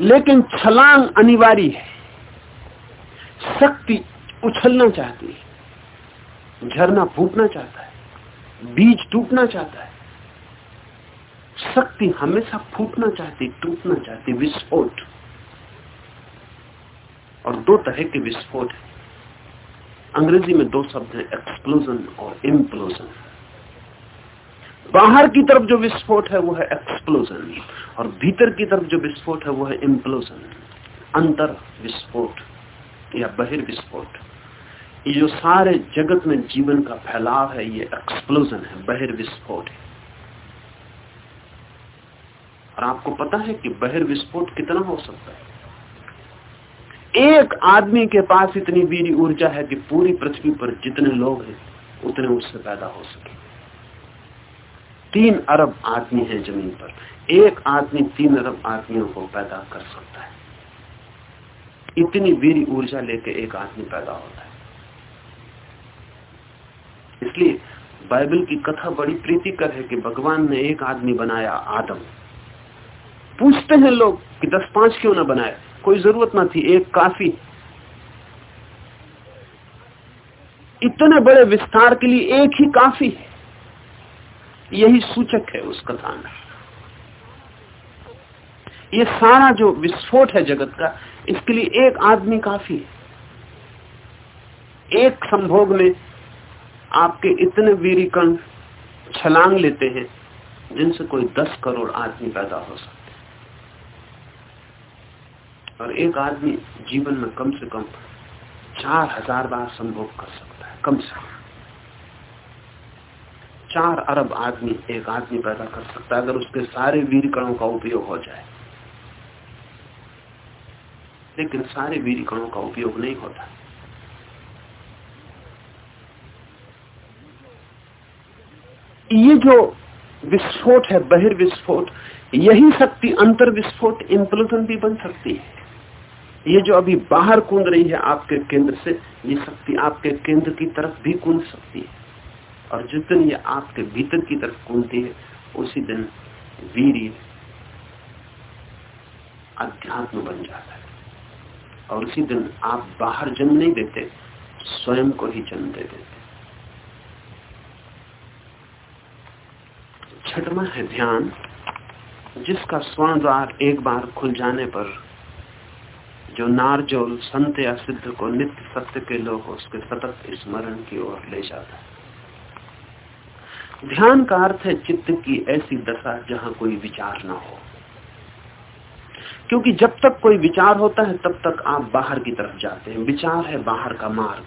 लेकिन छलांग अनिवार्य है। शक्ति उछलना चाहती है। झरना फूटना चाहता है। बीज टूटना चाहता है। शक्ति हमेशा फूटना चाहती, टूटना चाहती, विस्फोट। और दो तरह के विस्फोट है। अंग्रेज़ी में दो शब्द हैं एक्सप्लोजन और इम्प्लोजन बाहर की तरफ़ जो विस्फोट है, वो है एक्सप्लोजन और भीतर की तरफ़ जो विस्फोट है, वो है इम्प्लोजन अंतर विस्फोट या बहिर्विस्फोट ये जो सारे जगत में जीवन का फैलाव है, ये एक्सप्लोजन है बहिर्विस्फोट है। और आपको पता है कि बहिर्विस्फोट कितना हो सकता है? एक आदमी के पास इतनी वीरी ऊर्जा है कि पूरी पृथ्वी पर जितने लोग हैं, उतने उससे पैदा हो सके। तीन अरब आदमी है ज़मीन पर। एक आदमी तीन अरब आदमियों को पैदा कर सकता है। इतनी वीरी ऊर्जा लेके एक आदमी पैदा होता है। इसलिए बाइबल की कथा बड़ी प्रीतिकर है कि भगवान ने एक आदमी बनाया आदम। पूछते हैं लोग कि दस पाँच क्यों ना बनाए कोई ज़रूरत ना थी, एक काफ़ी। इतने बड़े विस्तार के लिए एक ही काफ़ी। है यही सूचक है उस कथा में। ये सारा जो विस्फोट है जगत का, इसके लिए एक आदमी काफ़ी है। एक संभोग में आपके इतने वीरी कण छलांग लेते हैं, जिनसे कोई दस करोड़ आदमी पैदा हो सकते और एक आदमी जीवन में कम से कम चार हज़ार बार संभोग कर सकता है, कम से कम। चार अरब आदमी एक आदमी पैदा कर सकता है, अगर उसके सारे वीर कणों का उपयोग हो जाए। लेकिन सारे वीर कणों का उपयोग नहीं होता। ये जो विस्फोट है, बहिर्विस्फोट, यही शक्ति अंतर विस्फोट इम्प्लोजन भी बन सकती है। ये जो अभी बाहर कूद रही है आपके केंद्र से, ये शक्ति आपके केंद्र की तरफ़ भी कूद सकती है। और जिस दिन ये आपके भीतर की तरफ़ कूदती है, उसी दिन वीर अध्यात्म बन जाता है। और उसी दिन आप बाहर जन्म नहीं देते, स्वयं को ही जन्म दे देते छठवा है ध्यान, जिसका स्वर्ण द्वार एक बार खुल जाने पर जो नारजोल संत या सिद्ध को नित्य सत्य के लोग उसके सतत स्मरण की ओर ले जाता है। ध्यान का अर्थ है चित्त की ऐसी दशा जहाँ कोई विचार ना हो। क्योंकि जब तक कोई विचार होता है, तब तक आप बाहर की तरफ़ जाते हैं। विचार है बाहर का मार्ग।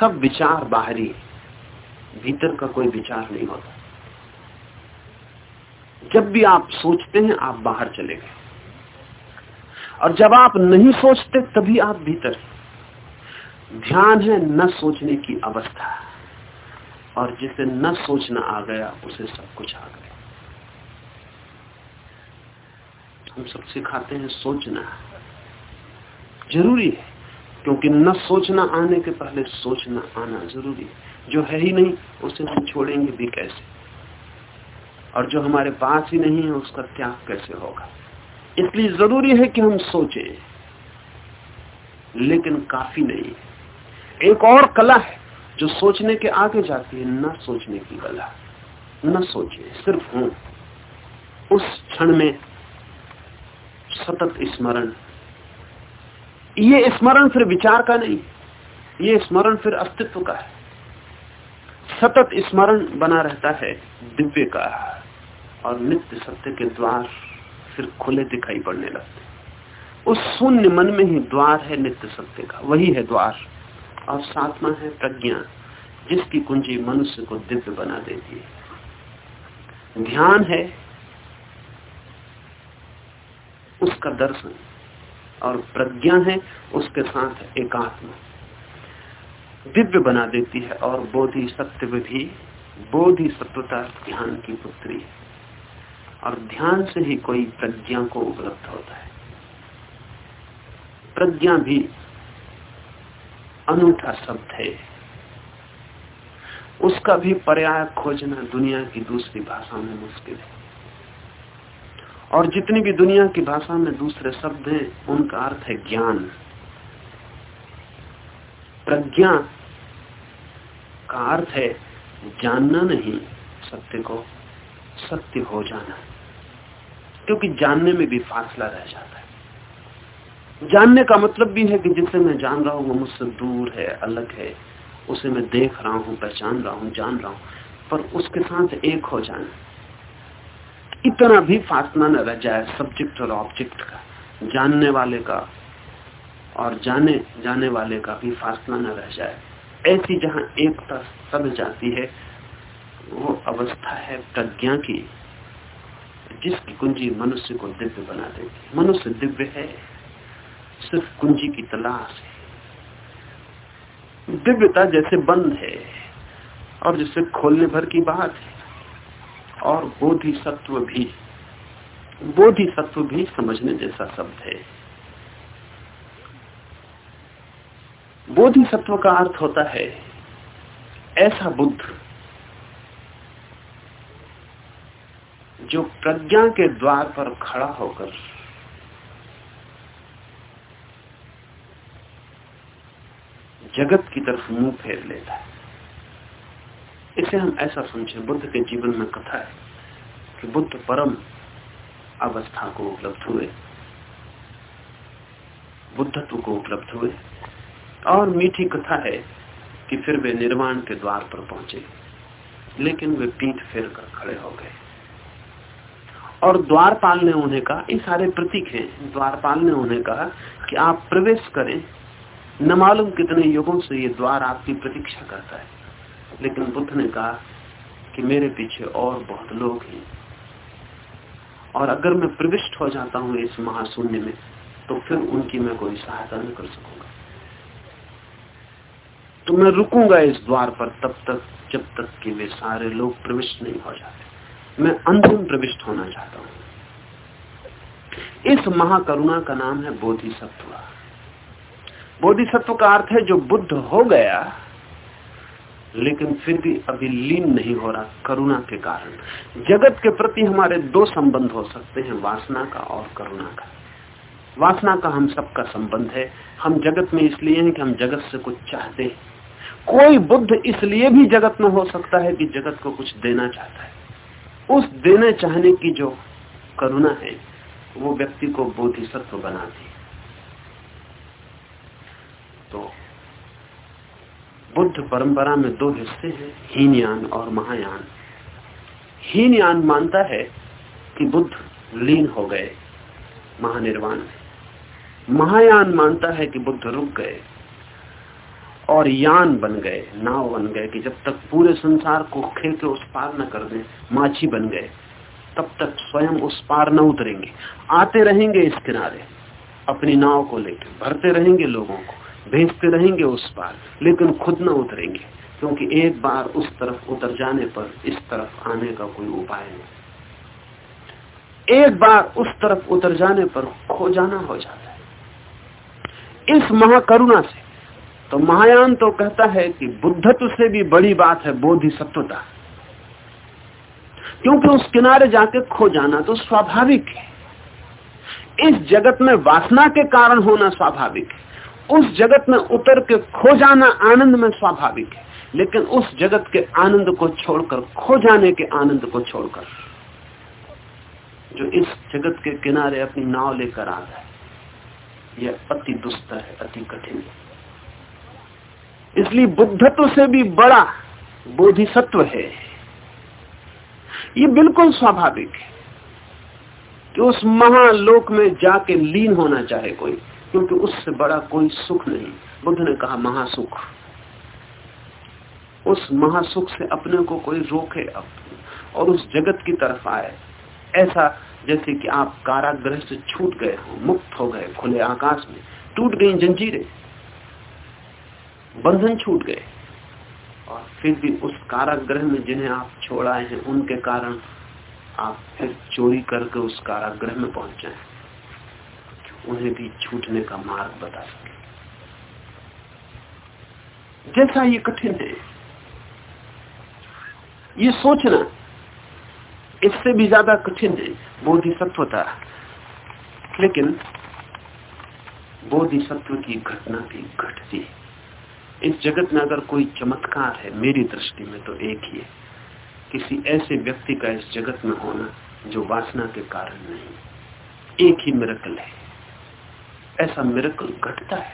सब विचार बाहरी भीतर का कोई विचार नहीं होता। जब भी आप सोचते हैं, आप बाहर चले गए। और जब आप नहीं सोचते तभी आप भीतर ध्यान है न सोचने की अवस्था। और जिसे न सोचना आ गया, उसे सब कुछ आ गया। हम सब सिखाते हैं सोचना। ज़रूरी है, क्योंकि न सोचना आने के पहले सोचना आना ज़रूरी है। जो है ही नहीं, उसे हम छोड़ेंगे भी कैसे? और जो हमारे पास ही नहीं है, उसका त्याग कैसे होगा? इसलिए ज़रूरी है कि हम सोचें, लेकिन काफ़ी नहीं। एक और कला है जो सोचने के आगे जाती है, न सोचने की कला। न सोचे, सिर्फ़ हूँ। उस क्षण में सतत स्मरण। ये स्मरण फिर विचार का नहीं, ये स्मरण फिर अस्तित्व का है। सतत स्मरण बना रहता है दिव्य का, और नित्य सत्य के द्वार फिर खुले दिखाई पड़ने लगते। उस शून्य मन में ही द्वार है नित्य सत्य का। वही है द्वार। और सातवा है प्रज्ञा, जिसकी कुंजी मनुष्य को दिव्य बना देती है। ध्यान है उसका दर्शन, और प्रज्ञा है उसके साथ एकात्म। दिव्य बना देती है, और बोधि सत्य भी बोधि सत्वता ध्यान की पुत्री है। और ध्यान से ही कोई प्रज्ञा को उपलब्ध होता है। प्रज्ञा भी अनूठा शब्द है। उसका भी पर्याय खोजना दुनिया की दूसरी भाषा में मुश्किल है। और जितनी भी दुनिया की भाषा में दूसरे शब्द हैं, उनका अर्थ है ज्ञान। प्रज्ञा का अर्थ है जानना नहीं, सत्य को सत्य हो जाना। क्योंकि जानने में भी फासला रह जाता है। जानने का मतलब भी है कि जिसे मैं जान रहा हूँ, वो मुझसे दूर है, अलग है। उसे मैं देख रहा हूँ, पहचान रहा हूँ, जान रहा हूँ, पर उसके साथ एक हो जाना। इतना भी फासला न रह जाए सब्जेक्ट और ऑब्जेक्ट का। जानने वाले का और जाने जाने वाले का भी फासला न रह जाए। ऐसी जहाँ एकता सब जाती है, वो अवस्था है प्रज्ञा की। जिसकी कुंजी मनुष्य को दिव्य बना देती मनुष्य दिव्य है, सिर्फ़ कुंजी की तलाश है। दिव्यता जैसे बंद है और जैसे खोलने भर की बात है, और बोधि सत्व भी बोधि सत्व भी समझने जैसा शब्द है। बोधि सत्व का अर्थ होता है, ऐसा बुद्ध जो प्रज्ञा के द्वार पर खड़ा होकर जगत की तरफ़ मुँह फेर लेता है। इसे हम ऐसा समझे, बुद्ध के जीवन में कथा है कि बुद्ध परम अवस्था को उपलब्ध हुए, बुद्धत्व को उपलब्ध हुए, और मीठी कथा है कि फिर वे निर्वाण के द्वार पर पहुँचे, लेकिन वे पीठ फेर कर खड़े हो गए। और द्वारपाल ने उन्हें कहा ये सारे प्रतीक हैं द्वारपाल ने उन्हें कहा कि आप प्रवेश करें। न मालूम कितने युगों से ये द्वार आपकी प्रतीक्षा करता है। लेकिन बुद्ध ने कहा कि मेरे पीछे और बहुत लोग हैं। और अगर मैं प्रविष्ट हो जाता हूँ इस महाशून्य में तो फिर उनकी मैं कोई सहायता नहीं कर सकूँगा। तो मैं रुकूँगा इस द्वार पर तब तक, जब तक कि वे सारे लोग प्रविष्ट नहीं हो जाते। मैं अंतिम प्रविष्ट होना चाहता हूँ। इस महाकरुणा का नाम है बोधिसत्व। बोधिसत्व का अर्थ है जो बुद्ध हो गया, लेकिन फिर भी अभी लीन नहीं हो रहा करुणा के कारण। जगत के प्रति हमारे दो संबंध हो सकते हैं, वासना का और करुणा का। वासना का हम सबका संबंध है। हम जगत में इसलिए हैं कि हम जगत से कुछ चाहते हैं। कोई बुद्ध इसलिए भी जगत में हो सकता है कि जगत को कुछ देना चाहता है। उस देने चाहने की जो करुणा है, वो व्यक्ति को बोधिसत्व बनाती तो बुद्ध परंपरा में दो हिस्से हैं, हीनयान और महायान। हीनयान मानता है कि बुद्ध लीन हो गए, महानिर्वाण। महायान मानता है कि बुद्ध रुक गए। और यान बन गए, नाव बन गए कि जब तक पूरे संसार को खेल के उस पार न कर दे, माछी बन गए, तब तक स्वयं उस पार न उतरेंगे। आते रहेंगे इस किनारे, अपनी नाव को लेकर, भरते रहेंगे लोगों को, भेजते रहेंगे उस पार, लेकिन खुद न उतरेंगे, क्योंकि एक बार उस तरफ़ उतर जाने पर इस तरफ़ आने का कोई उपाय नहीं। एक बार उस तरफ़ उतर जाने पर खो जाना हो जाता है। इस महाकरुणा से तो महायान तो कहता है कि बुद्धत्व से भी बड़ी बात है बोधिसत्वता। क्योंकि उस किनारे जाके खो जाना तो स्वाभाविक है। इस जगत में वासना के कारण होना स्वाभाविक है। उस जगत में उतर के खो जाना आनंद में स्वाभाविक है। लेकिन उस जगत के आनंद को छोड़कर, खो जाने के आनंद को छोड़कर, जो इस जगत के किनारे अपनी नाव लेकर आ रहा है यह अति दुस्तर है, अति कठिन है। इसलिए बुद्धत्व से भी बड़ा बोधिसत्व है। ये बिल्कुल स्वाभाविक है कि उस महालोक में जाके लीन होना चाहे कोई, क्योंकि उससे बड़ा कोई सुख नहीं। बुद्ध ने कहा, महासुख। उस महासुख से अपने को कोई रोके अब, और उस जगत की तरफ़ आए। ऐसा जैसे कि आप कारागृह से छूट गए हो, मुक्त हो गए, खुले आकाश में, टूट गई जंजीरें। बंधन छूट गए। और फिर भी उस कारागृह में जिन्हें आप छोड़ाए हैं, उनके कारण आप फिर चोरी करके उस कारागृह में पहुँच जाए। उन्हें भी छूटने का मार्ग बता सके। जैसा ये कठिन है, ये सोचना इससे भी ज़्यादा कठिन है, बोधिसत्वता। लेकिन बोधिसत्व की घटना भी घटती है। इस जगत में अगर कोई चमत्कार है मेरी दृष्टि में तो एक ही है। किसी ऐसे व्यक्ति का इस जगत में होना जो वासना के कारण नहीं। एक ही मिरकल है। ऐसा मिरकल घटता है।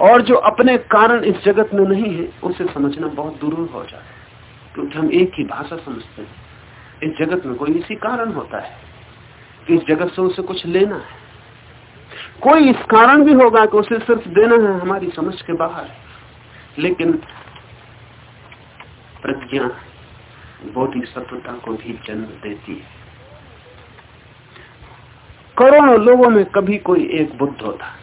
और जो अपने कारण इस जगत में नहीं है, उसे समझना बहुत दूर हो जाता है। क्योंकि हम एक ही भाषा समझते हैं। इस जगत में कोई इसी कारण होता है कि इस जगत से उसे कुछ लेना है। कोई इस कारण भी होगा कि उसे सिर्फ़ देना है, हमारी समझ के बाहर। लेकिन प्रज्ञा बोधिसत्वता को भी जन्म देती है। करोड़ों लोगों में कभी कोई एक बुद्ध होता है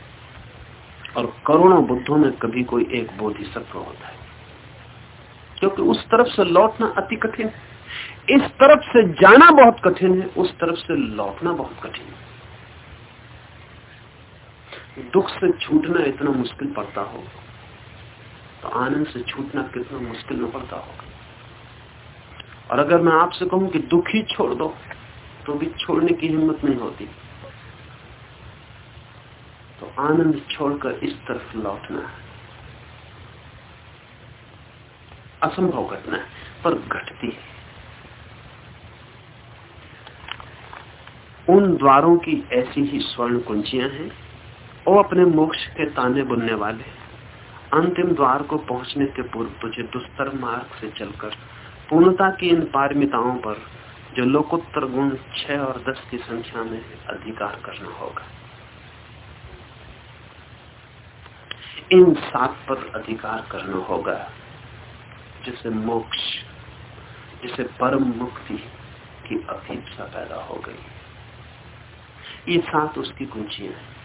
और करोड़ों बुद्धों में कभी कोई एक बोधि बोधिसत्व होता है। क्योंकि उस तरफ़ से लौटना अति कठिन है। इस तरफ़ से जाना बहुत कठिन है, उस तरफ़ से लौटना बहुत कठिन है। दुख से छूटना इतना मुश्किल पड़ता हो तो आनंद से छूटना कितना मुश्किल न पड़ता होगा और अगर मैं आपसे कहूँ कि दुख ही छोड़ दो तो भी छोड़ने की हिम्मत नहीं होती। तो आनंद छोड़कर इस तरफ़ लौटना है। असंभव घटना है, पर घटती है। उन द्वारों की ऐसी ही स्वर्ण कुंजियाँ हैं वो अपने मोक्ष के ताने बुनने वाले। अंतिम द्वार को पहुँचने के पूर्व तुझे दुस्तर मार्ग से चलकर, पूर्णता की इन पारमिताओं पर जो लोकोत्तर गुण छह और दस की संख्या में अधिकार करना होगा। इन सात पर अधिकार करना होगा जिसे मोक्ष जिसे परम मुक्ति की अभीपसा पैदा हो गई। ये सात उसकी कुंजियाँ हैं।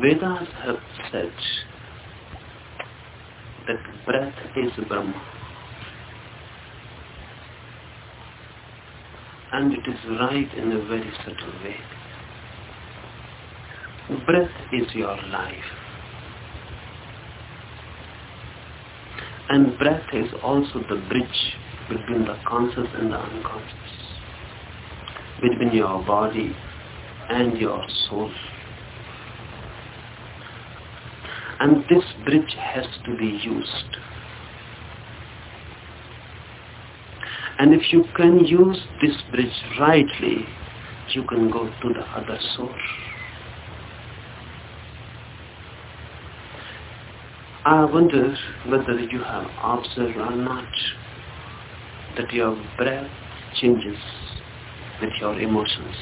Vedas have said that breath is Brahma. And it is right in a very subtle way. Breath is your life. And breath is also the bridge between the conscious and the unconscious, between your body and your soul. and this bridge has to be used. And if you can use this bridge rightly, you can go to the other source. I wonder whether you have observed or not that your breath changes with your emotions.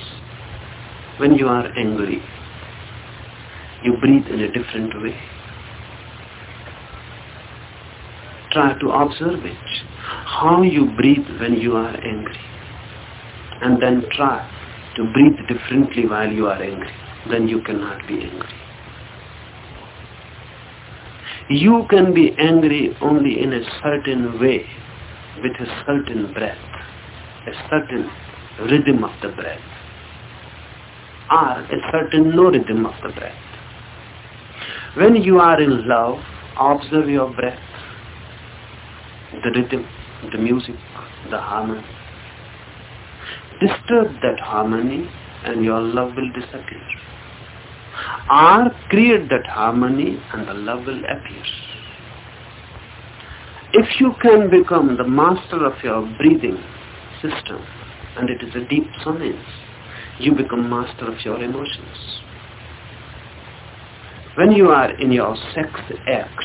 When you are angry, you breathe in a different way. try to observe it. How you breathe when you are angry. And then try to breathe differently while you are angry. Then you cannot be angry. You can be angry only in a certain way, with a certain breath, a certain rhythm of the breath. or a certain no rhythm of the breath. When you are in love, observe your breath, the rhythm, the music, the harmony. Disturb that harmony and your love will disappear. Or create that harmony and the love will appear. If you can become the master of your breathing system, and it is a deep science, you become master of your emotions. When you are in your sex act,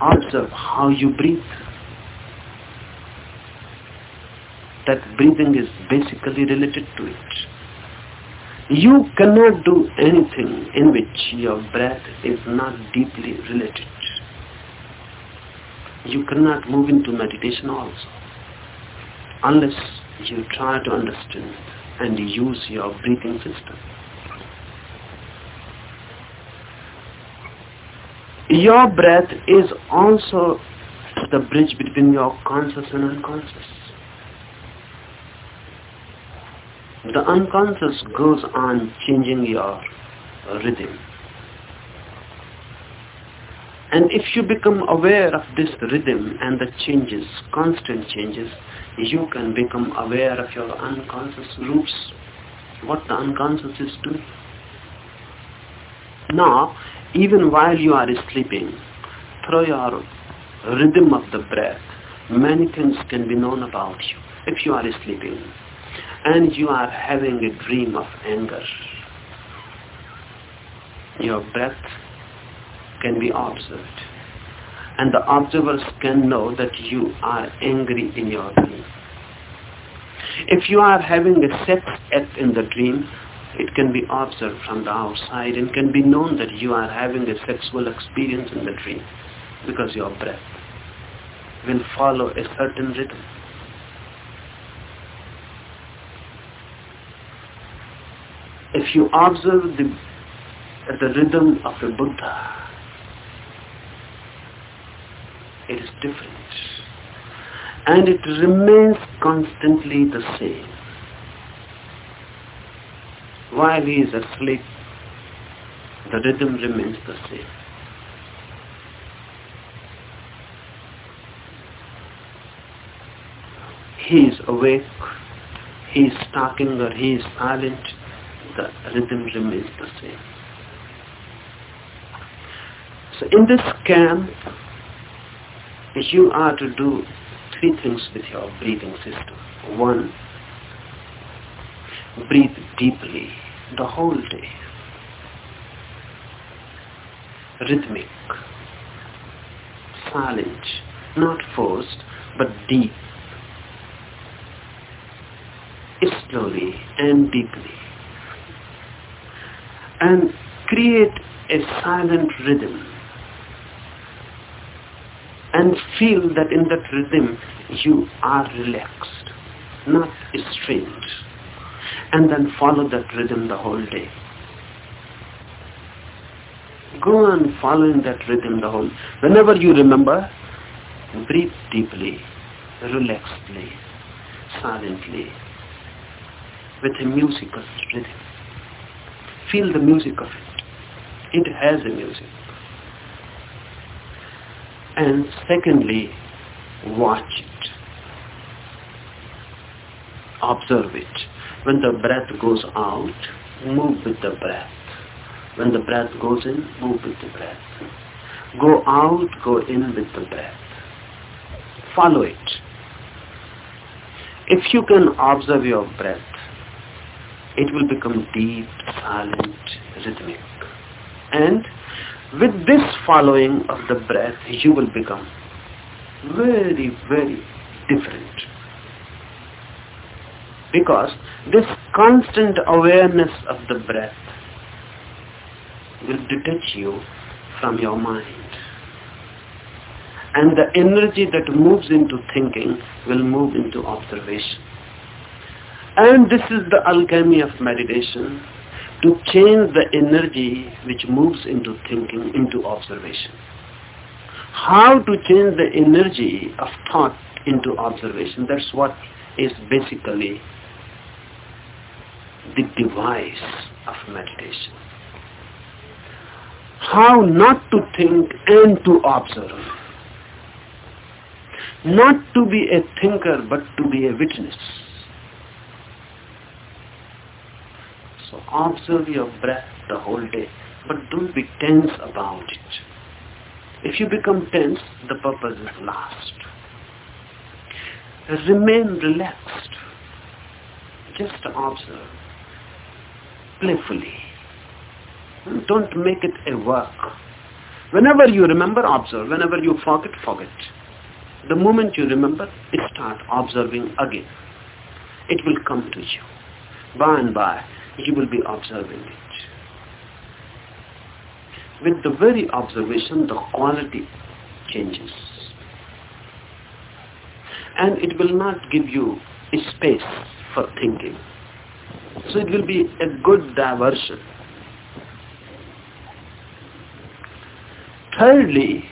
observe how you breathe. That breathing is basically related to it. You cannot do anything in which your breath is not deeply related. You cannot move into meditation also unless you try to understand and use your breathing system. Your breath is also the bridge between your conscious and unconscious. The unconscious goes on changing your rhythm. And if you become aware of this rhythm and the changes, constant changes, you can become aware of your unconscious roots, what the unconscious is doing. Now, even while you are sleeping, through your rhythm of the breath, many things can be known about you. If you are sleeping and you are having a dream of anger, your breath can be observed and the observers can know that you are angry in your dream. If you are having a sex act in the dream, it can be observed from the outside and can be known that you are having a sexual experience in the dream because your breath will follow a certain rhythm. If you observe the, the rhythm of a Buddha, it is different. And it remains constantly the same. While he is asleep, the rhythm remains the same. He is awake, he is talking or he is silent, the rhythm remains the same. So in this camp, you are to do three things with your breathing system. One, breathe deeply the whole day. Rhythmic, silent, not forced, but deep. Slowly and deeply. And create a silent rhythm and feel that in that rhythm you are relaxed, not strained. And then follow that rhythm the whole day. Go on following that rhythm the whole. Whenever you remember, breathe deeply, relaxedly, silently, with a musical rhythm. Feel the music of it. It has a music. And secondly, watch it. Observe it. When the breath goes out, move with the breath. When the breath goes in, move with the breath. Go out, go in with the breath. Follow it. If you can observe your breath, it will become deep, silent, rhythmic. And with this following of the breath, you will become very, very different. Because this constant awareness of the breath will detach you from your mind. And the energy that moves into thinking will move into observation. And this is the alchemy of meditation to change the energy which moves into thinking into observation. How to change the energy of thought into observation, that's what is basically the device of meditation. How not to think and to observe. Not to be a thinker but to be a witness. Observe your breath the whole day, but don't be tense about it. If you become tense, the purpose is lost. Remain relaxed. Just observe playfully. Don't make it a work. Whenever you remember, observe. Whenever you forget, forget. The moment you remember, start observing again. It will come to you. By and by, you will be observing it. With the very observation, the quality changes. And it will not give you space for thinking. So it will be a good diversion. Thirdly,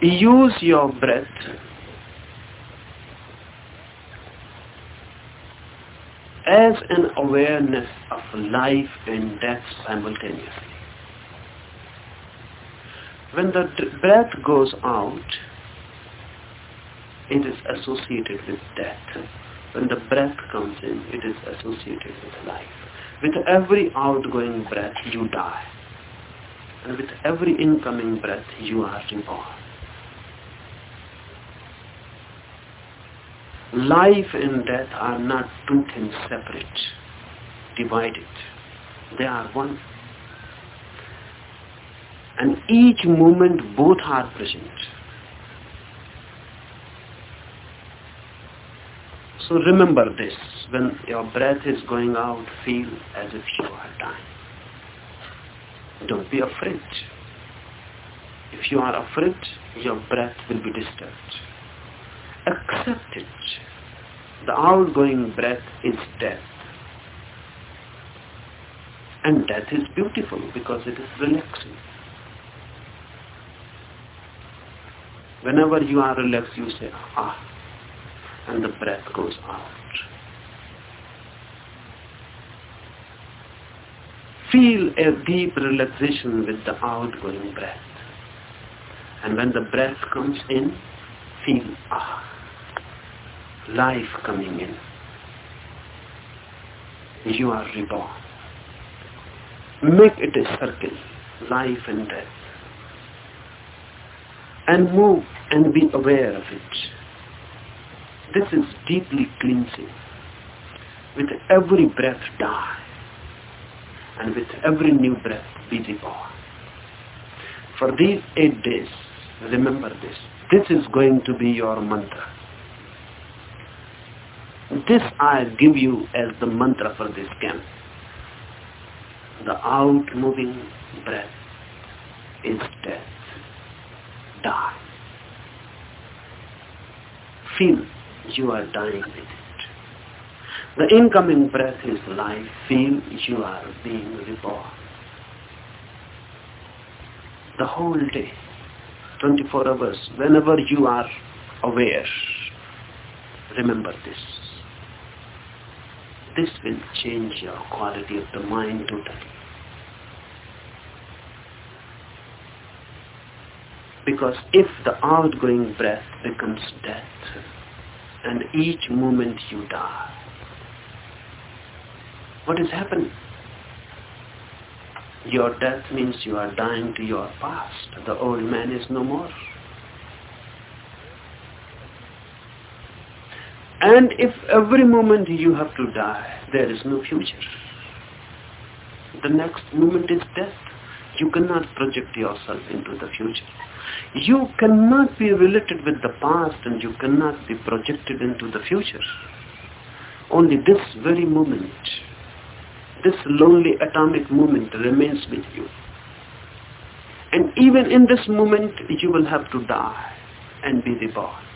use your breath as an awareness of life and death simultaneously. When the breath goes out, it is associated with death. When the breath comes in, it is associated with life. With every outgoing breath, you die. And with every incoming breath, you are reborn. Life and death are not two things separate, divided. They are one. And each moment both are present. So remember this, when your breath is going out, feel as if you are dying. Don't be afraid. If you are afraid, your breath will be disturbed accept it. The outgoing breath is death. And death is beautiful because it is relaxing. Whenever you are relaxed, you say, ah, and the breath goes out. Feel a deep relaxation with the outgoing breath. And when the breath comes in, feel, ah, life coming in. You are reborn. Make it a circle, life and death. And move and be aware of it. This is deeply cleansing. With every breath die. And with every new breath be reborn. For these eight days, remember this. This is going to be your mantra. This I give you as the mantra for this camp. The out-moving breath is death. Die. Feel you are dying with it. The incoming breath is life. Feel you are being reborn. The whole day, 24 hours, whenever you are aware, remember this. This will change your quality of the mind totally. Because if the outgoing breath becomes death, and each moment you die, what is happening? Your death means you are dying to your past. The old man is no more. And if every moment you have to die, there is no future. The next moment is death. You cannot project yourself into the future. You cannot be related with the past and you cannot be projected into the future. Only this very moment, this lonely atomic moment remains with you. And even in this moment, you will have to die and be reborn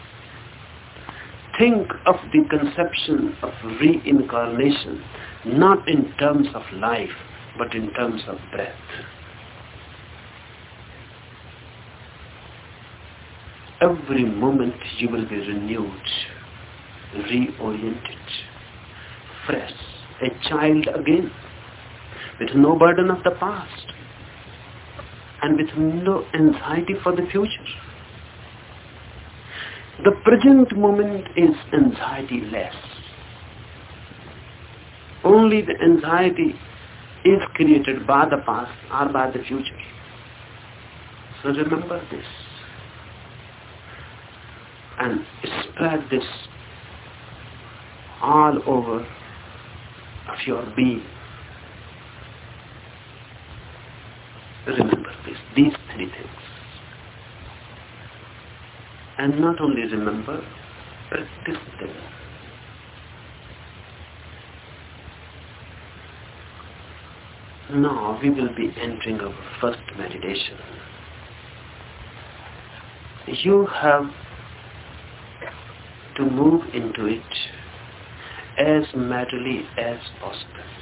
think of the conception of reincarnation not in terms of life but in terms of breath. every moment you will be renewed, reoriented, fresh, a child again, with no burden of the past, and with no anxiety for the future. The present moment is anxiety less. Only the anxiety is created by the past or by the future. So remember this and spread this all over of your being. Remember this, these three things. And not only remember, practice them. Now we will be entering our first meditation. You have to move into it as merrily as possible.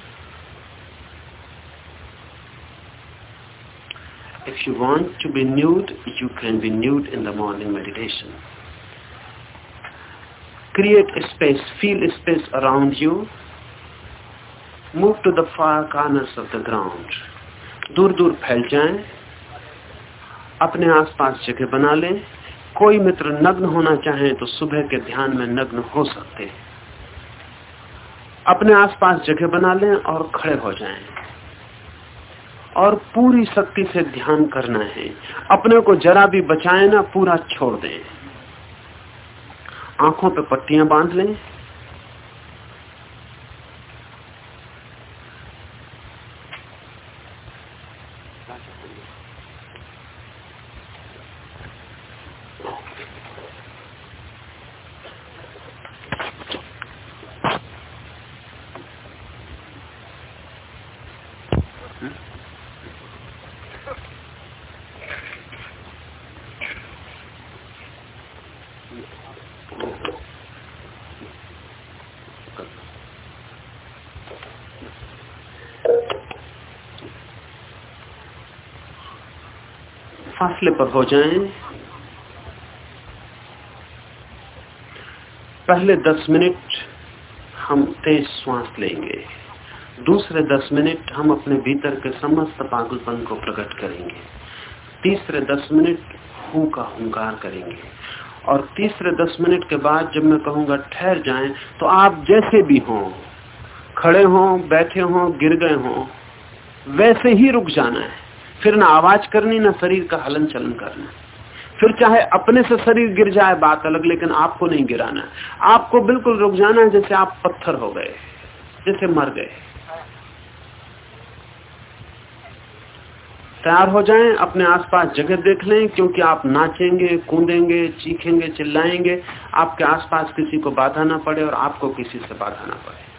If you want to be nude, you can be nude in the morning meditation. Create a space, feel a space around you. Move to the far corners of the ground. दूर दूर फैल जाएँ, अपने आसपास जगह बना लें कोई मित्र नग्न होना चाहे तो सुबह के ध्यान में नग्न हो सकते हैं अपने आसपास जगह बना लें और खड़े हो जाएँ और पूरी शक्ति से ध्यान करना है। अपने को जरा भी बचाए ना, पूरा छोड़ दें। आँखों पे पट्टियाँ बाँध लें। फासले पर हो जाएँ। पहले दस मिनट हम तेज श्वास लेंगे। दूसरे दस मिनट हम अपने भीतर के समस्त पागलपन को प्रकट करेंगे। तीसरे दस मिनट हूँ का हंकार करेंगे। और तीसरे दस मिनट के बाद जब मैं कहूँगा, ठहर जाएँ तो आप जैसे भी हों, खड़े हों, बैठे हों, गिर गए हों, वैसे ही रुक जाना है। फिर ना आवाज़ करनी, ना शरीर का हलन चलन करना। फिर चाहे अपने से शरीर गिर जाए, बात अलग, लेकिन आपको नहीं गिराना। आपको बिल्कुल रुक जाना है जैसे आप पत्थर हो गए, जैसे मर गए। तैयार हो जाएँ, अपने आसपास जगह देख लें, क्योंकि आप नाचेंगे, कूदेंगे, चीखेंगे, चिल्लाएँगे। आपके आसपास किसी को बाधा ना पड़े और आपको किसी से बाधा ना पड़े।